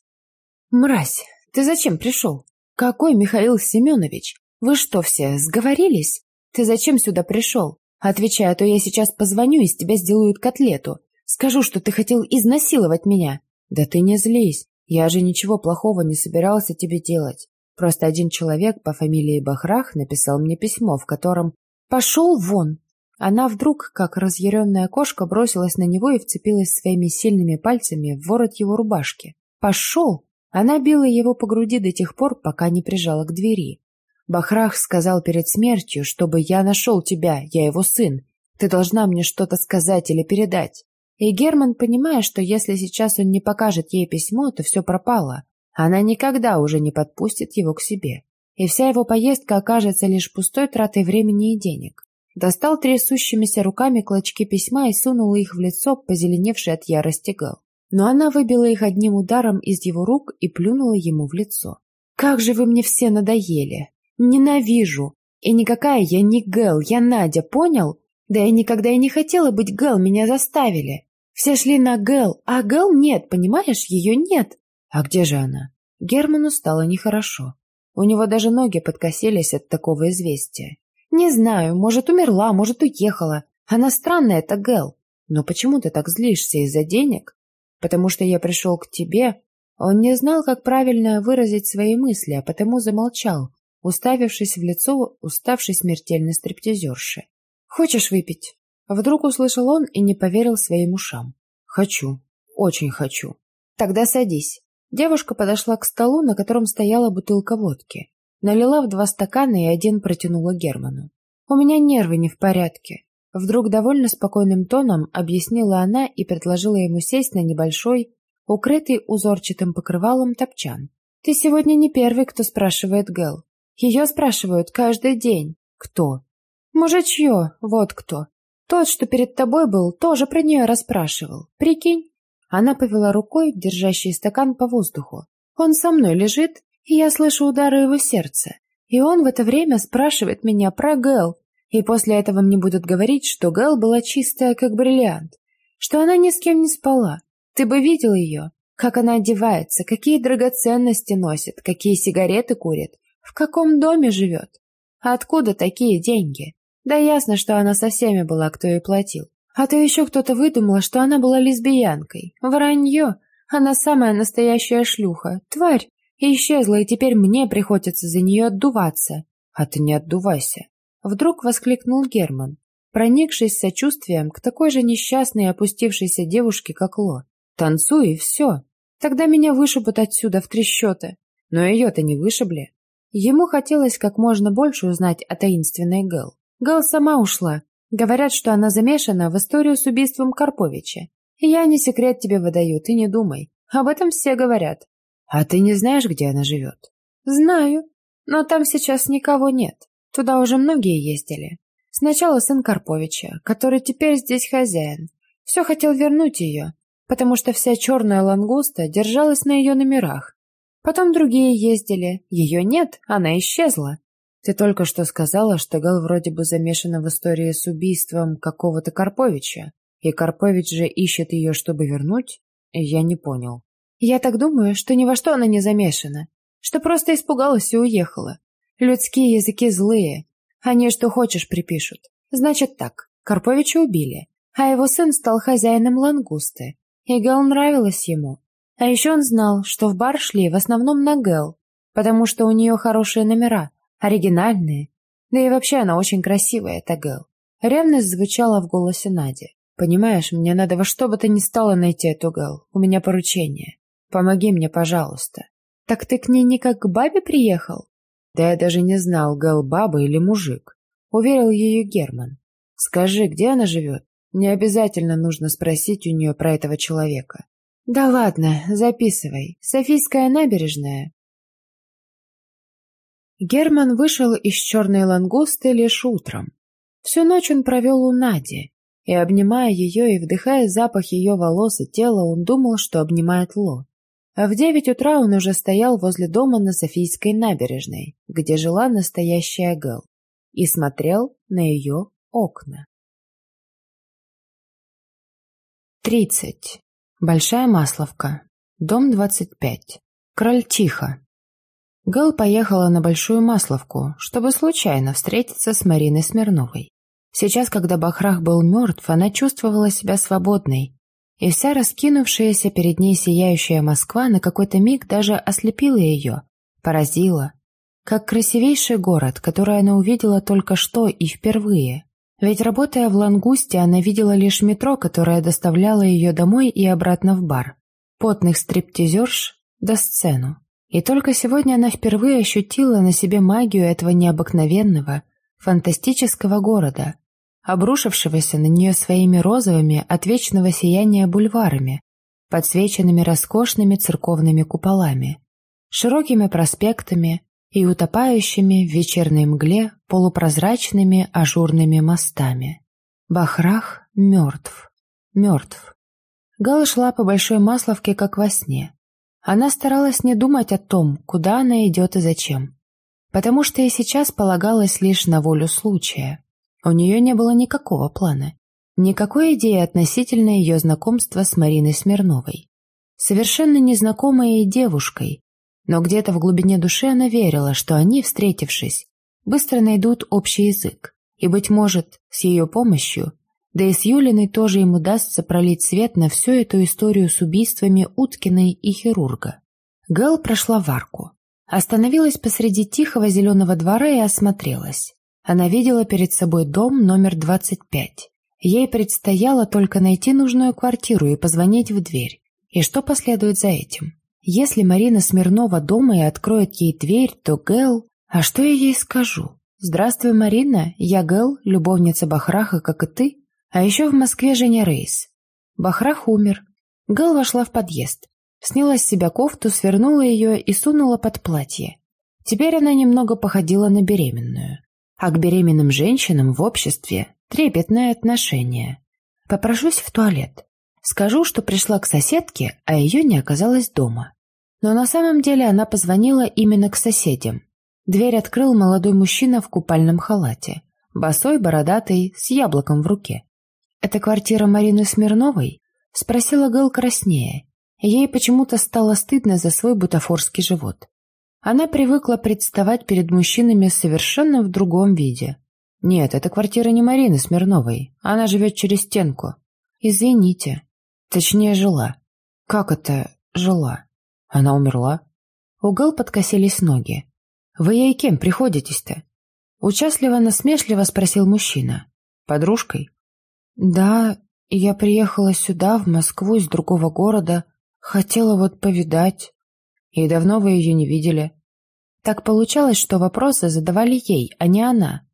«Мразь, ты зачем пришел? Какой Михаил Семенович? Вы что все, сговорились? Ты зачем сюда пришел? Отвечай, а то я сейчас позвоню, из тебя сделают котлету. Скажу, что ты хотел изнасиловать меня. Да ты не злись. Я же ничего плохого не собирался тебе делать. Просто один человек по фамилии Бахрах написал мне письмо, в котором «Пошел вон!» Она вдруг, как разъяренная кошка, бросилась на него и вцепилась своими сильными пальцами в ворот его рубашки. «Пошел!» Она била его по груди до тех пор, пока не прижала к двери. Бахрах сказал перед смертью, чтобы я нашел тебя, я его сын. Ты должна мне что-то сказать или передать. И Герман, понимая, что если сейчас он не покажет ей письмо, то все пропало, она никогда уже не подпустит его к себе. И вся его поездка окажется лишь пустой тратой времени и денег. Достал трясущимися руками клочки письма и сунул их в лицо, позеленевший от ярости Гал. Но она выбила их одним ударом из его рук и плюнула ему в лицо. «Как же вы мне все надоели! Ненавижу! И никакая я не Гэл, я Надя, понял? Да я никогда и не хотела быть Гэл, меня заставили!» Все шли на Гэл, а Гэл нет, понимаешь, ее нет. А где же она? Герману стало нехорошо. У него даже ноги подкосились от такого известия. Не знаю, может, умерла, может, уехала. Она странная, это Гэл. Но почему ты так злишься из-за денег? Потому что я пришел к тебе. Он не знал, как правильно выразить свои мысли, а потому замолчал, уставившись в лицо уставшей смертельной стриптизерши. «Хочешь выпить?» Вдруг услышал он и не поверил своим ушам. «Хочу. Очень хочу. Тогда садись». Девушка подошла к столу, на котором стояла бутылка водки. Налила в два стакана и один протянула Герману. «У меня нервы не в порядке». Вдруг довольно спокойным тоном объяснила она и предложила ему сесть на небольшой, укрытый узорчатым покрывалом топчан. «Ты сегодня не первый, кто спрашивает Гэл. Ее спрашивают каждый день. Кто?» «Мужичье, вот кто. Тот, что перед тобой был, тоже про нее расспрашивал. Прикинь?» Она повела рукой, держащий стакан по воздуху. «Он со мной лежит, и я слышу удары его сердца. И он в это время спрашивает меня про Гэл. И после этого мне будут говорить, что Гэл была чистая, как бриллиант. Что она ни с кем не спала. Ты бы видел ее. Как она одевается, какие драгоценности носит, какие сигареты курит, в каком доме живет. Откуда такие деньги? Да ясно, что она со всеми была, кто ей платил. А то еще кто-то выдумал, что она была лесбиянкой. Вранье. Она самая настоящая шлюха. Тварь. Исчезла, и теперь мне приходится за нее отдуваться. А ты не отдувайся. Вдруг воскликнул Герман, проникшись сочувствием к такой же несчастной и опустившейся девушке, как Ло. Танцуй, и все. Тогда меня вышибут отсюда в счета. Но ее-то не вышибли. Ему хотелось как можно больше узнать о таинственной Гэл. Гал сама ушла. Говорят, что она замешана в историю с убийством Карповича. Я не секрет тебе выдаю, ты не думай. Об этом все говорят. А ты не знаешь, где она живет? Знаю. Но там сейчас никого нет. Туда уже многие ездили. Сначала сын Карповича, который теперь здесь хозяин. Все хотел вернуть ее, потому что вся черная лангуста держалась на ее номерах. Потом другие ездили. Ее нет, она исчезла. Ты только что сказала, что Гал вроде бы замешана в истории с убийством какого-то Карповича, и Карпович же ищет ее, чтобы вернуть? Я не понял. Я так думаю, что ни во что она не замешана, что просто испугалась и уехала. Людские языки злые, они что хочешь припишут. Значит так, Карповича убили, а его сын стал хозяином лангусты, и Гэл нравилась ему. А еще он знал, что в бар шли в основном на Гэл, потому что у нее хорошие номера, оригинальные. Да и вообще она очень красивая, эта Гэл. Ревность звучала в голосе Нади. «Понимаешь, мне надо во что бы то ни стало найти эту Гэл. У меня поручение. Помоги мне, пожалуйста». «Так ты к ней не как к бабе приехал?» «Да я даже не знал, Гэл баба или мужик», — уверил ее Герман. «Скажи, где она живет? Мне обязательно нужно спросить у нее про этого человека». «Да ладно, записывай. Софийская набережная, Герман вышел из черной лангусты лишь утром. Всю ночь он провел у Нади, и, обнимая ее и вдыхая запах ее волос и тела, он думал, что обнимает Ло. А в девять утра он уже стоял возле дома на Софийской набережной, где жила настоящая Гэл, и смотрел на ее окна. Тридцать. Большая Масловка. Дом двадцать пять. Крольчиха. Гэл поехала на Большую Масловку, чтобы случайно встретиться с Мариной Смирновой. Сейчас, когда Бахрах был мертв, она чувствовала себя свободной, и вся раскинувшаяся перед ней сияющая Москва на какой-то миг даже ослепила ее, поразила, как красивейший город, который она увидела только что и впервые. Ведь работая в Лангусте, она видела лишь метро, которое доставляло ее домой и обратно в бар, потных стриптизерш да сцену. И только сегодня она впервые ощутила на себе магию этого необыкновенного, фантастического города, обрушившегося на нее своими розовыми от вечного сияния бульварами, подсвеченными роскошными церковными куполами, широкими проспектами и утопающими в вечерней мгле полупрозрачными ажурными мостами. Бахрах мертв. Мертв. Гала шла по Большой Масловке, как во сне. Она старалась не думать о том, куда она идет и зачем, потому что и сейчас полагалась лишь на волю случая. У нее не было никакого плана, никакой идеи относительно ее знакомства с Мариной Смирновой. Совершенно незнакомой ей девушкой, но где-то в глубине души она верила, что они, встретившись, быстро найдут общий язык, и, быть может, с ее помощью, да и с Юлиной тоже им удастся пролить свет на всю эту историю с убийствами Уткиной и хирурга. Гэл прошла в арку, остановилась посреди тихого зеленого двора и осмотрелась. Она видела перед собой дом номер 25. Ей предстояло только найти нужную квартиру и позвонить в дверь. И что последует за этим? Если Марина Смирнова дома и откроет ей дверь, то Гэл... А что я ей скажу? «Здравствуй, Марина, я Гэл, любовница Бахраха, как и ты. А еще в Москве Женя Рейс. Бахрах умер. Гэл вошла в подъезд. Сняла с себя кофту, свернула ее и сунула под платье. Теперь она немного походила на беременную а к беременным женщинам в обществе трепетное отношение. Попрошусь в туалет. Скажу, что пришла к соседке, а ее не оказалось дома. Но на самом деле она позвонила именно к соседям. Дверь открыл молодой мужчина в купальном халате, босой, бородатый, с яблоком в руке. «Это квартира Марины Смирновой?» — спросила Гэл краснее. Ей почему-то стало стыдно за свой бутафорский живот. Она привыкла представать перед мужчинами совершенно в другом виде. Нет, это квартира не Марины Смирновой. Она живет через стенку. Извините. Точнее, жила. Как это жила? Она умерла? У Гэл подкосились ноги. Вы ей кем приходитесь-то? Участливо-насмешливо спросил мужчина. Подружкой? Да, я приехала сюда, в Москву, из другого города. Хотела вот повидать. И давно вы ее не видели? Так получалось, что вопросы задавали ей, а не она.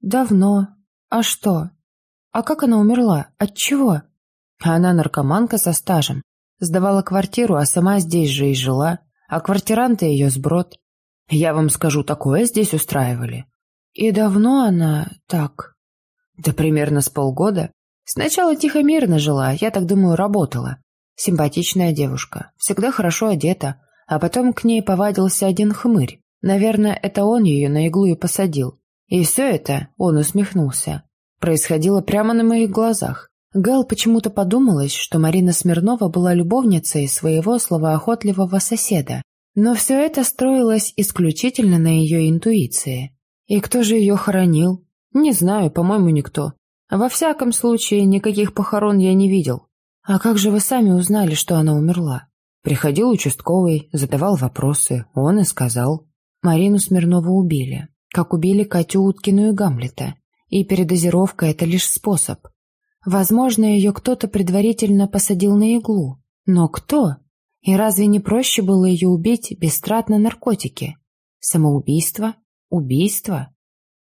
Давно. А что? А как она умерла? От чего? Она наркоманка со стажем. Сдавала квартиру, а сама здесь же и жила. А квартиранты ее сброд. Я вам скажу, такое здесь устраивали. И давно она так? Да примерно с полгода. Сначала тихо-мирно жила, я так думаю, работала. Симпатичная девушка, всегда хорошо одета, а потом к ней повадился один хмырь. Наверное, это он ее на иглу и посадил. И все это, он усмехнулся, происходило прямо на моих глазах. Гал почему-то подумалось, что Марина Смирнова была любовницей своего словоохотливого соседа. Но все это строилось исключительно на ее интуиции. И кто же ее хоронил? Не знаю, по-моему, никто. Во всяком случае, никаких похорон я не видел. А как же вы сами узнали, что она умерла? Приходил участковый, задавал вопросы, он и сказал. Марину Смирнову убили, как убили Катю Уткину и Гамлета. И передозировка – это лишь способ. Возможно, ее кто-то предварительно посадил на иглу. Но кто? И разве не проще было ее убить без трат на наркотики? Самоубийство? Убийство?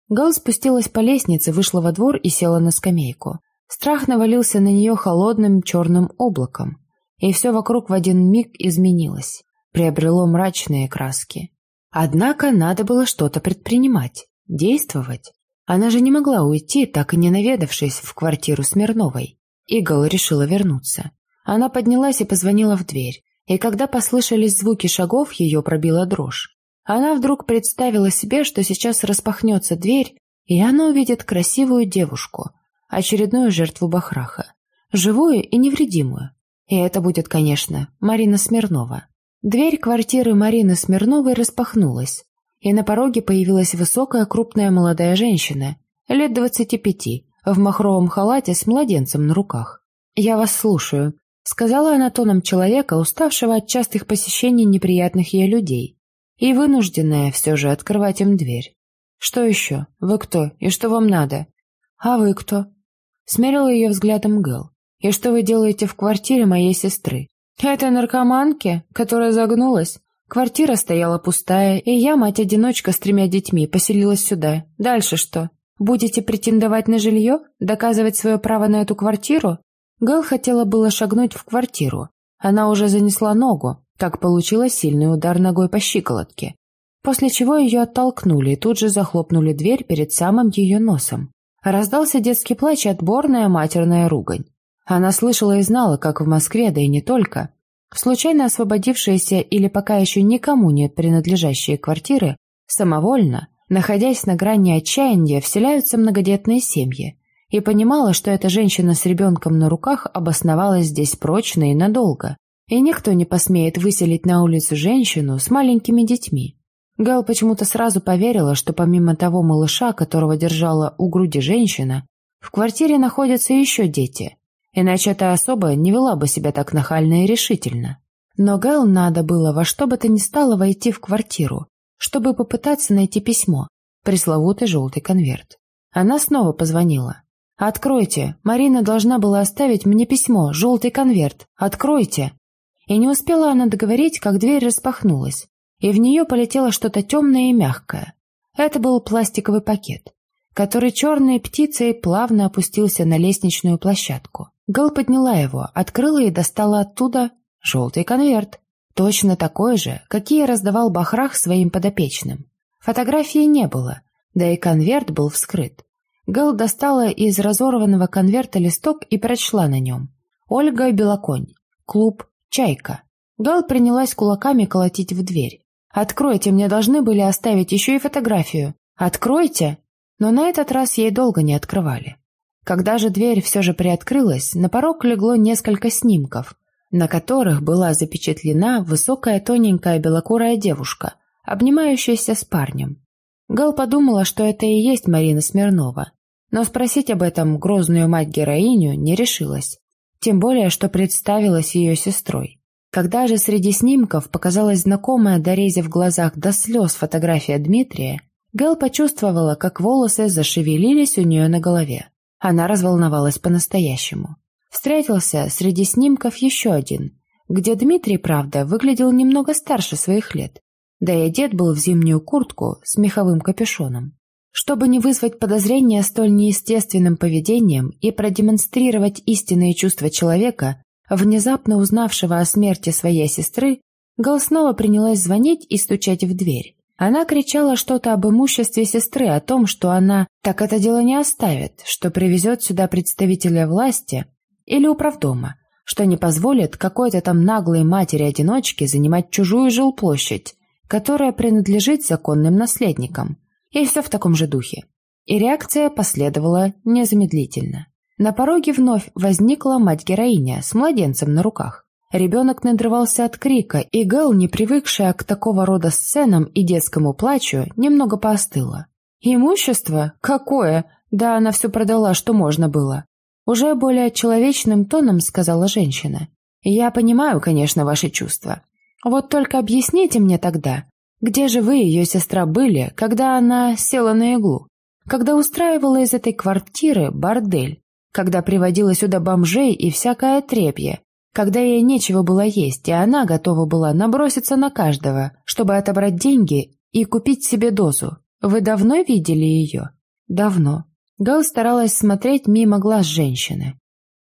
Гал спустилась по лестнице, вышла во двор и села на скамейку. Страх навалился на нее холодным черным облаком и все вокруг в один миг изменилось, приобрело мрачные краски. Однако надо было что-то предпринимать, действовать. Она же не могла уйти, так и не наведавшись в квартиру Смирновой. Игл решила вернуться. Она поднялась и позвонила в дверь. И когда послышались звуки шагов, ее пробила дрожь. Она вдруг представила себе, что сейчас распахнется дверь, и она увидит красивую девушку, очередную жертву Бахраха, живую и невредимую. И это будет, конечно, Марина Смирнова. Дверь квартиры Марины Смирновой распахнулась, и на пороге появилась высокая крупная молодая женщина, лет двадцати пяти, в махровом халате с младенцем на руках. «Я вас слушаю», — сказала она тоном человека, уставшего от частых посещений неприятных ей людей и вынужденная все же открывать им дверь. «Что еще? Вы кто? И что вам надо?» «А вы кто?» Смерила ее взглядом Гэл. «И что вы делаете в квартире моей сестры?» «Это наркоманки, которая загнулась. Квартира стояла пустая, и я, мать-одиночка с тремя детьми, поселилась сюда. Дальше что? Будете претендовать на жилье? Доказывать свое право на эту квартиру?» Гэл хотела было шагнуть в квартиру. Она уже занесла ногу, так получила сильный удар ногой по щиколотке, после чего ее оттолкнули и тут же захлопнули дверь перед самым ее носом. Раздался детский плач и отборная матерная ругань. Она слышала и знала, как в Москве, да и не только, случайно освободившиеся или пока еще никому не принадлежащие квартиры, самовольно, находясь на грани отчаяния, вселяются многодетные семьи, и понимала, что эта женщина с ребенком на руках обосновалась здесь прочно и надолго, и никто не посмеет выселить на улицу женщину с маленькими детьми. Гал почему-то сразу поверила, что помимо того малыша, которого держала у груди женщина, в квартире находятся еще дети, иначе эта особа не вела бы себя так нахально и решительно. Но Гэл надо было во что бы то ни стало войти в квартиру, чтобы попытаться найти письмо, пресловутый желтый конверт. Она снова позвонила. «Откройте! Марина должна была оставить мне письмо, желтый конверт! Откройте!» И не успела она договорить, как дверь распахнулась, и в нее полетело что-то темное и мягкое. Это был пластиковый пакет, который черной птицей плавно опустился на лестничную площадку. Гал подняла его, открыла и достала оттуда желтый конверт, точно такой же, какие раздавал Бахрах своим подопечным. Фотографии не было, да и конверт был вскрыт. Гал достала из разорванного конверта листок и прочла на нем. «Ольга Белоконь. Клуб Чайка. Гал принялась кулаками колотить в дверь. «Откройте, мне должны были оставить еще и фотографию. Откройте!» Но на этот раз ей долго не открывали. Когда же дверь все же приоткрылась, на порог легло несколько снимков, на которых была запечатлена высокая тоненькая белокурая девушка, обнимающаяся с парнем. Гал подумала, что это и есть Марина Смирнова, но спросить об этом грозную мать-героиню не решилась тем более, что представилась ее сестрой. Когда же среди снимков показалась знакомая Дорезе в глазах до слез фотография Дмитрия, Гэл почувствовала, как волосы зашевелились у нее на голове. Она разволновалась по-настоящему. Встретился среди снимков еще один, где Дмитрий, правда, выглядел немного старше своих лет, да и одет был в зимнюю куртку с меховым капюшоном. Чтобы не вызвать подозрения столь неестественным поведением и продемонстрировать истинные чувства человека, внезапно узнавшего о смерти своей сестры, Гал снова принялась звонить и стучать в дверь. Она кричала что-то об имуществе сестры, о том, что она так это дело не оставит, что привезет сюда представителя власти или управдома, что не позволит какой-то там наглой матери-одиночке занимать чужую жилплощадь, которая принадлежит законным наследникам. И все в таком же духе. И реакция последовала незамедлительно. На пороге вновь возникла мать-героиня с младенцем на руках. Ребенок надрывался от крика, и Гэл, не привыкшая к такого рода сценам и детскому плачу, немного поостыла. «Имущество? Какое? Да она все продала, что можно было». Уже более человечным тоном сказала женщина. «Я понимаю, конечно, ваши чувства. Вот только объясните мне тогда, где же вы, ее сестра, были, когда она села на иглу? Когда устраивала из этой квартиры бордель? Когда приводила сюда бомжей и всякое трепье? Когда ей нечего было есть, и она готова была наброситься на каждого, чтобы отобрать деньги и купить себе дозу? Вы давно видели ее? Давно. Гал старалась смотреть мимо глаз женщины.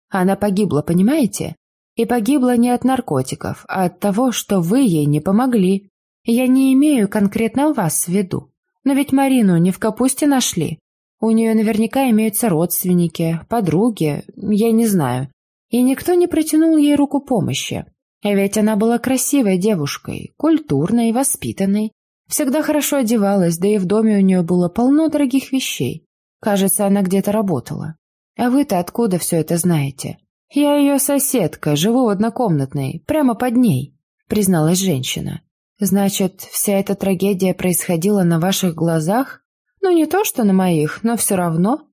Она погибла, понимаете? И погибла не от наркотиков, а от того, что вы ей не помогли. Я не имею конкретно вас в виду. Но ведь Марину не в капусте нашли. У нее наверняка имеются родственники, подруги, я не знаю. И никто не протянул ей руку помощи. Ведь она была красивой девушкой, культурной, воспитанной, всегда хорошо одевалась, да и в доме у нее было полно дорогих вещей. Кажется, она где-то работала. А вы-то откуда все это знаете? Я ее соседка, живу в однокомнатной, прямо под ней, призналась женщина. Значит, вся эта трагедия происходила на ваших глазах? Ну, не то, что на моих, но все равно.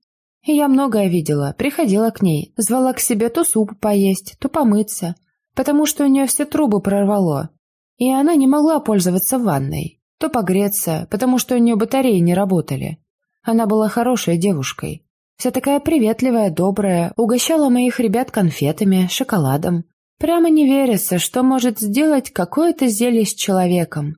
Я многое видела, приходила к ней, звала к себе то суп поесть, то помыться, потому что у нее все трубы прорвало, и она не могла пользоваться ванной, то погреться, потому что у нее батареи не работали. Она была хорошей девушкой, вся такая приветливая, добрая, угощала моих ребят конфетами, шоколадом. Прямо не верится, что может сделать какое-то зелье с человеком.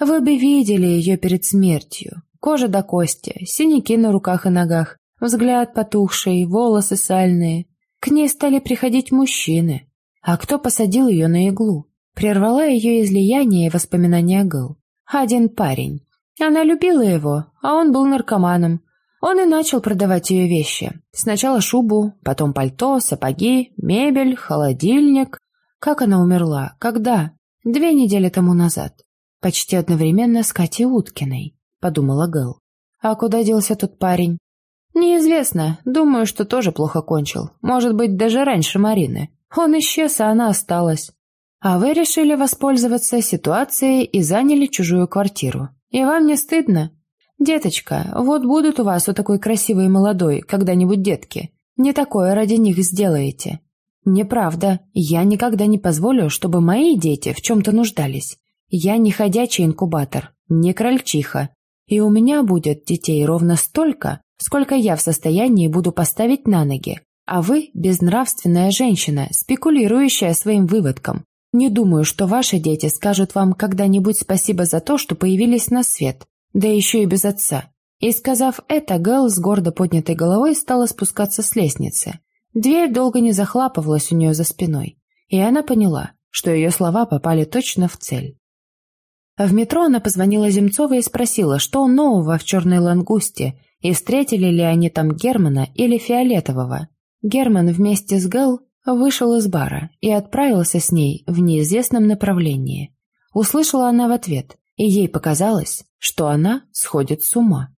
Вы бы видели ее перед смертью. Кожа до кости, синяки на руках и ногах, взгляд потухший, волосы сальные. К ней стали приходить мужчины. А кто посадил ее на иглу? Прервала ее излияние и воспоминания Гэл. Один парень. Она любила его, а он был наркоманом. Он и начал продавать ее вещи. Сначала шубу, потом пальто, сапоги, мебель, холодильник. Как она умерла? Когда? Две недели тому назад. Почти одновременно с Катей Уткиной, подумала Гэл. А куда делся тот парень? Неизвестно. Думаю, что тоже плохо кончил. Может быть, даже раньше Марины. Он исчез, а она осталась. А вы решили воспользоваться ситуацией и заняли чужую квартиру. И вам не стыдно? «Деточка, вот будут у вас у такой красивой молодой когда-нибудь детки. Не такое ради них сделаете». «Неправда. Я никогда не позволю, чтобы мои дети в чем-то нуждались. Я не ходячий инкубатор, не крольчиха. И у меня будет детей ровно столько, сколько я в состоянии буду поставить на ноги. А вы – безнравственная женщина, спекулирующая своим выводком. Не думаю, что ваши дети скажут вам когда-нибудь спасибо за то, что появились на свет да еще и без отца. И сказав это, Гэл с гордо поднятой головой стала спускаться с лестницы. Дверь долго не захлапывалась у нее за спиной, и она поняла, что ее слова попали точно в цель. В метро она позвонила Земцовой и спросила, что нового в «Черной лангусте», и встретили ли они там Германа или Фиолетового. Герман вместе с Гэл вышел из бара и отправился с ней в неизвестном направлении. Услышала она в ответ, и ей показалось, что она сходит с ума.